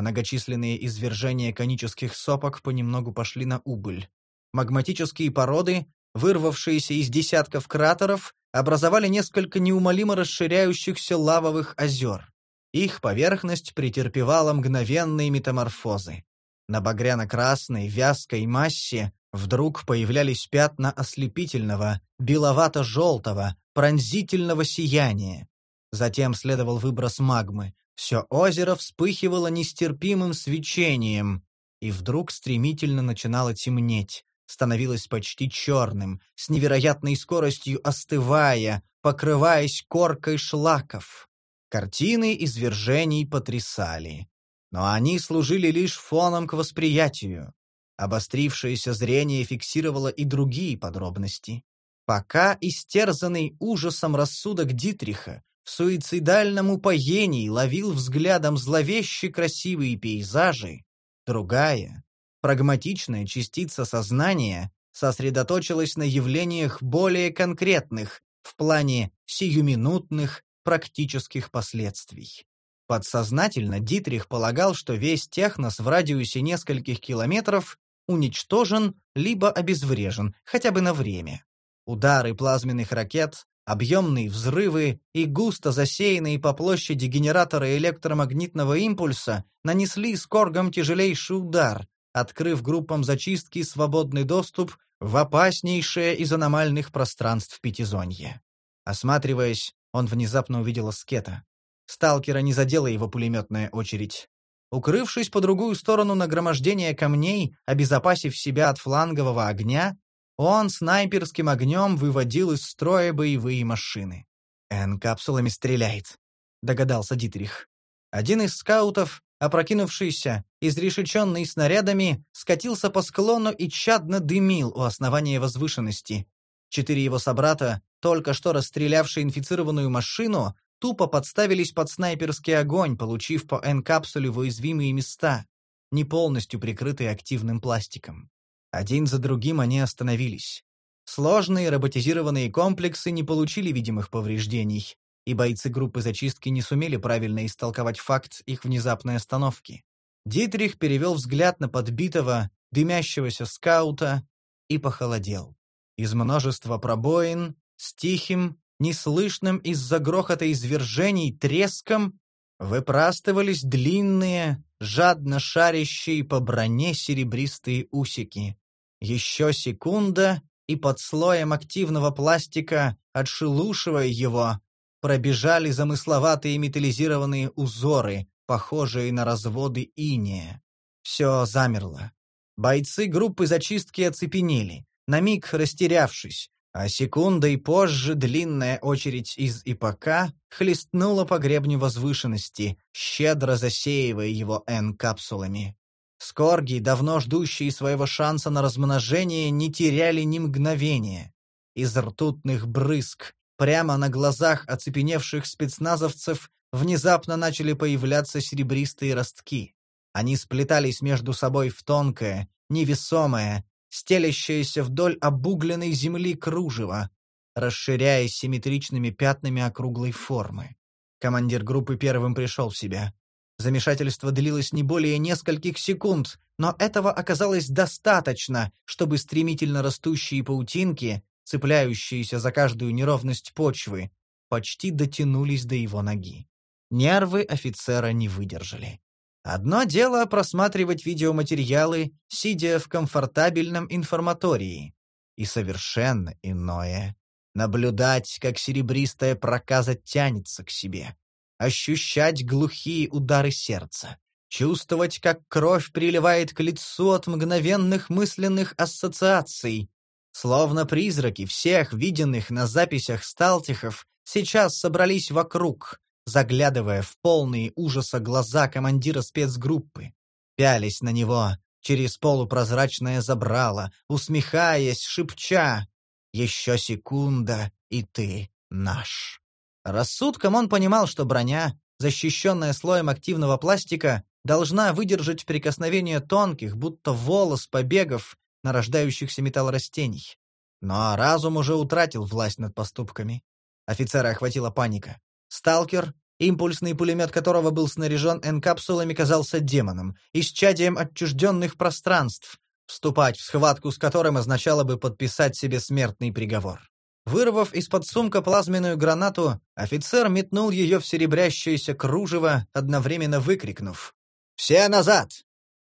Многочисленные извержения конических сопок понемногу пошли на убыль. Магматические породы, вырвавшиеся из десятков кратеров, образовали несколько неумолимо расширяющихся лавовых озер. Их поверхность претерпевала мгновенные метаморфозы. На багряно-красной, вязкой массе вдруг появлялись пятна ослепительного, беловато-желтого, пронзительного сияния. Затем следовал выброс магмы, Все озеро вспыхивало нестерпимым свечением, и вдруг стремительно начинало темнеть, становилось почти черным, с невероятной скоростью остывая, покрываясь коркой шлаков. Картины извержений потрясали. Но они служили лишь фоном к восприятию. Обострившееся зрение фиксировало и другие подробности. Пока истерзанный ужасом рассудок Дитриха в суицидальном упоении ловил взглядом зловеще красивые пейзажи, другая, прагматичная частица сознания сосредоточилась на явлениях более конкретных в плане сиюминутных практических последствий. Подсознательно Дитрих полагал, что весь технос в радиусе нескольких километров уничтожен либо обезврежен, хотя бы на время. Удары плазменных ракет, объемные взрывы и густо засеянные по площади генераторы электромагнитного импульса нанесли скоргам тяжелейший удар, открыв группам зачистки свободный доступ в опаснейшее из аномальных пространств Пятизонья. Осматриваясь, он внезапно увидел аскета. Сталкера не задела его пулеметная очередь. Укрывшись по другую сторону нагромождения камней, обезопасив себя от флангового огня, он снайперским огнем выводил из строя боевые машины. «Н капсулами стреляет», — догадался Дитрих. Один из скаутов, опрокинувшийся, изрешеченный снарядами, скатился по склону и чадно дымил у основания возвышенности. Четыре его собрата, только что расстрелявшие инфицированную машину, тупо подставились под снайперский огонь, получив по N-капсуле в уязвимые места, не полностью прикрытые активным пластиком. Один за другим они остановились. Сложные роботизированные комплексы не получили видимых повреждений, и бойцы группы зачистки не сумели правильно истолковать факт их внезапной остановки. Дитрих перевел взгляд на подбитого, дымящегося скаута и похолодел. Из множества пробоин, с тихим, неслышным из-за грохота извержений треском, выпрастывались длинные, жадно шарящие по броне серебристые усики. Еще секунда, и под слоем активного пластика, отшелушивая его, пробежали замысловатые металлизированные узоры, похожие на разводы иния. Все замерло. Бойцы группы зачистки оцепенели, на миг растерявшись, а секундой позже длинная очередь из ИПК хлестнула по гребню возвышенности, щедро засеивая его N-капсулами. Скорги, давно ждущие своего шанса на размножение, не теряли ни мгновения. Из ртутных брызг, прямо на глазах оцепеневших спецназовцев, внезапно начали появляться серебристые ростки. Они сплетались между собой в тонкое, невесомое, стелящееся вдоль обугленной земли кружево, расширяясь симметричными пятнами округлой формы. Командир группы первым пришел в себя. Замешательство длилось не более нескольких секунд, но этого оказалось достаточно, чтобы стремительно растущие паутинки, цепляющиеся за каждую неровность почвы, почти дотянулись до его ноги. Нервы офицера не выдержали. Одно дело просматривать видеоматериалы, сидя в комфортабельном информатории, и совершенно иное — наблюдать, как серебристая проказа тянется к себе, ощущать глухие удары сердца, чувствовать, как кровь приливает к лицу от мгновенных мысленных ассоциаций, словно призраки всех виденных на записях сталтихов сейчас собрались вокруг, заглядывая в полные ужаса глаза командира спецгруппы. Пялись на него через полупрозрачное забрало, усмехаясь, шепча «Еще секунда, и ты наш». Рассудком он понимал, что броня, защищенная слоем активного пластика, должна выдержать прикосновение тонких, будто волос побегов нарождающихся металлорастений. Но разум уже утратил власть над поступками. Офицера охватила паника. Сталкер, импульсный пулемет которого был снаряжен N-капсулами, казался демоном, исчадием отчужденных пространств, вступать в схватку с которым означало бы подписать себе смертный приговор. Вырвав из-под сумка плазменную гранату, офицер метнул ее в серебрящееся кружево, одновременно выкрикнув «Все назад!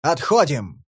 Отходим!»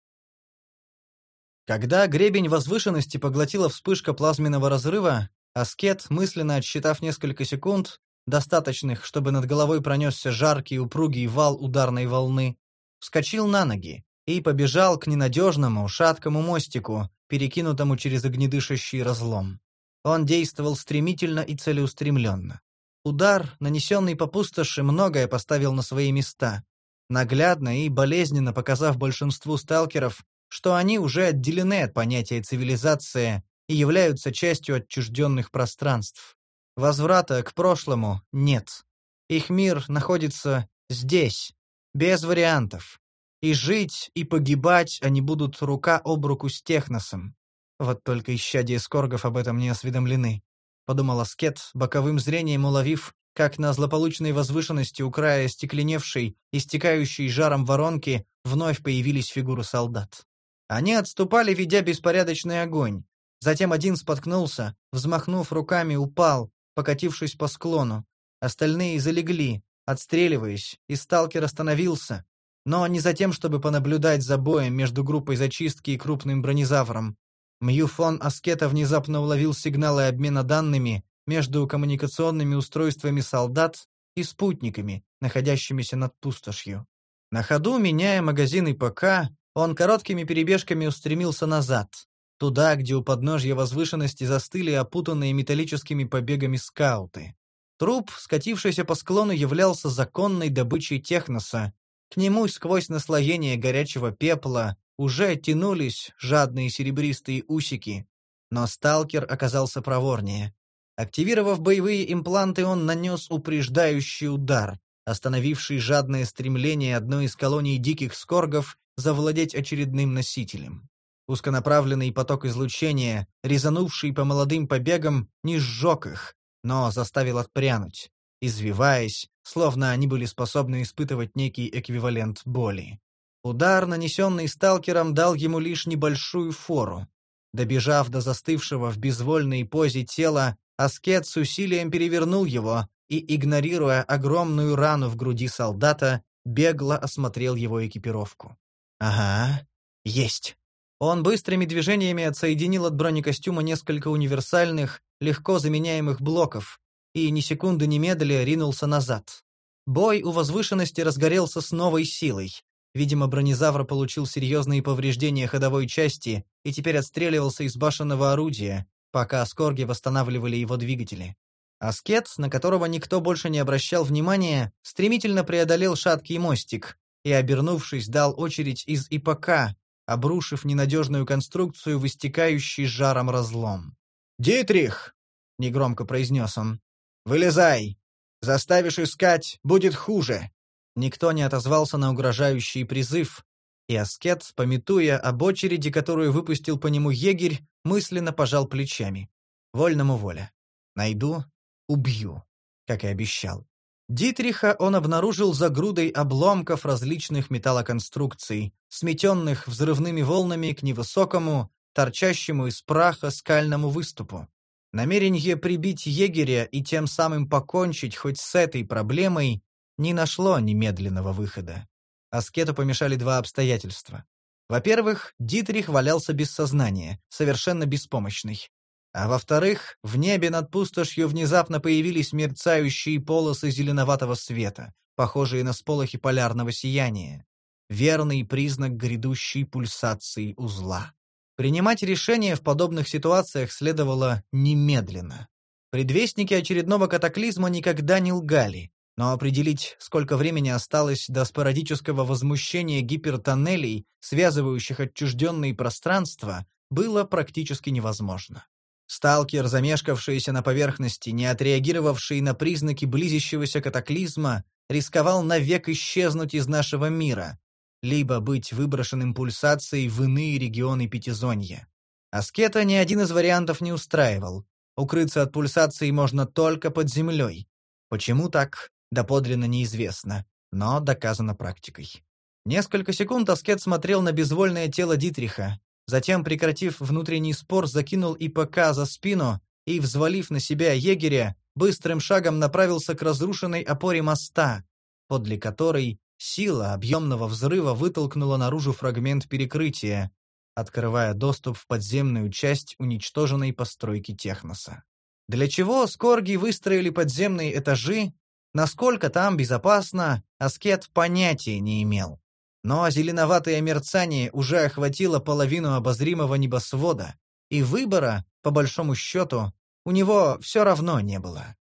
Когда гребень возвышенности поглотила вспышка плазменного разрыва, Аскет, мысленно отсчитав несколько секунд, достаточных, чтобы над головой пронесся жаркий упругий вал ударной волны, вскочил на ноги и побежал к ненадежному, шаткому мостику, перекинутому через огнедышащий разлом. Он действовал стремительно и целеустремленно. Удар, нанесенный по пустоши, многое поставил на свои места, наглядно и болезненно показав большинству сталкеров, что они уже отделены от понятия цивилизация и являются частью отчужденных пространств. Возврата к прошлому нет. Их мир находится здесь, без вариантов. И жить, и погибать они будут рука об руку с Техносом. Вот только исчадие скоргов об этом не осведомлены. Подумал Аскет, боковым зрением уловив, как на злополучной возвышенности у края стекленевшей, истекающей жаром воронки, вновь появились фигуры солдат. Они отступали, ведя беспорядочный огонь. Затем один споткнулся, взмахнув руками, упал, покатившись по склону. Остальные залегли, отстреливаясь, и сталкер остановился. Но не за тем, чтобы понаблюдать за боем между группой зачистки и крупным бронезавром. Мьюфон Аскета внезапно уловил сигналы обмена данными между коммуникационными устройствами солдат и спутниками, находящимися над пустошью. На ходу, меняя магазины ПК, он короткими перебежками устремился назад, туда, где у подножья возвышенности застыли опутанные металлическими побегами скауты. Труп, скатившийся по склону, являлся законной добычей техноса. К нему сквозь наслоение горячего пепла уже тянулись жадные серебристые усики. Но сталкер оказался проворнее. Активировав боевые импланты, он нанес упреждающий удар, остановивший жадное стремление одной из колоний диких скоргов завладеть очередным носителем. Узконаправленный поток излучения, резанувший по молодым побегам, не сжег их, но заставил отпрянуть, извиваясь, словно они были способны испытывать некий эквивалент боли. Удар, нанесенный сталкером, дал ему лишь небольшую фору. Добежав до застывшего в безвольной позе тела, Аскет с усилием перевернул его и, игнорируя огромную рану в груди солдата, бегло осмотрел его экипировку. Ага, есть. Он быстрыми движениями отсоединил от бронекостюма несколько универсальных, легко заменяемых блоков и ни секунды не медля ринулся назад. Бой у возвышенности разгорелся с новой силой. Видимо, бронезавр получил серьезные повреждения ходовой части и теперь отстреливался из башенного орудия, пока скорги восстанавливали его двигатели. Аскет, на которого никто больше не обращал внимания, стремительно преодолел шаткий мостик, и, обернувшись, дал очередь из ИПК, обрушив ненадежную конструкцию в истекающий жаром разлом. «Дитрих!» — негромко произнес он. «Вылезай! Заставишь искать, будет хуже!» Никто не отозвался на угрожающий призыв, и Аскет, пометуя об очереди, которую выпустил по нему егерь, мысленно пожал плечами. Вольному воля. Найду, убью, как и обещал. Дитриха он обнаружил за грудой обломков различных металлоконструкций, сметенных взрывными волнами к невысокому, торчащему из праха скальному выступу. Намерение прибить егеря и тем самым покончить хоть с этой проблемой не нашло немедленного выхода. Аскету помешали два обстоятельства. Во-первых, Дитрих валялся без сознания, совершенно беспомощный. А во-вторых, в небе над пустошью внезапно появились мерцающие полосы зеленоватого света, похожие на сполохи полярного сияния. Верный признак грядущей пульсации узла. Принимать решения в подобных ситуациях следовало немедленно. Предвестники очередного катаклизма никогда не лгали, но определить, сколько времени осталось до спорадического возмущения гипертоннелей, связывающих отчужденные пространства, было практически невозможно. Сталкер, замешкавшийся на поверхности, не отреагировавший на признаки близящегося катаклизма, рисковал навек исчезнуть из нашего мира, либо быть выброшенным пульсацией в иные регионы Пятизонья. Аскета ни один из вариантов не устраивал. Укрыться от пульсации можно только под землей. Почему так, доподлинно неизвестно, но доказано практикой. Несколько секунд Аскет смотрел на безвольное тело Дитриха, Затем, прекратив внутренний спор, закинул ИПК за спину и, взвалив на себя егеря, быстрым шагом направился к разрушенной опоре моста, подле которой сила объемного взрыва вытолкнула наружу фрагмент перекрытия, открывая доступ в подземную часть уничтоженной постройки Техноса. Для чего скорги выстроили подземные этажи, насколько там безопасно, аскет понятия не имел. Но зеленоватое мерцание уже охватило половину обозримого небосвода, и выбора, по большому счету, у него все равно не было.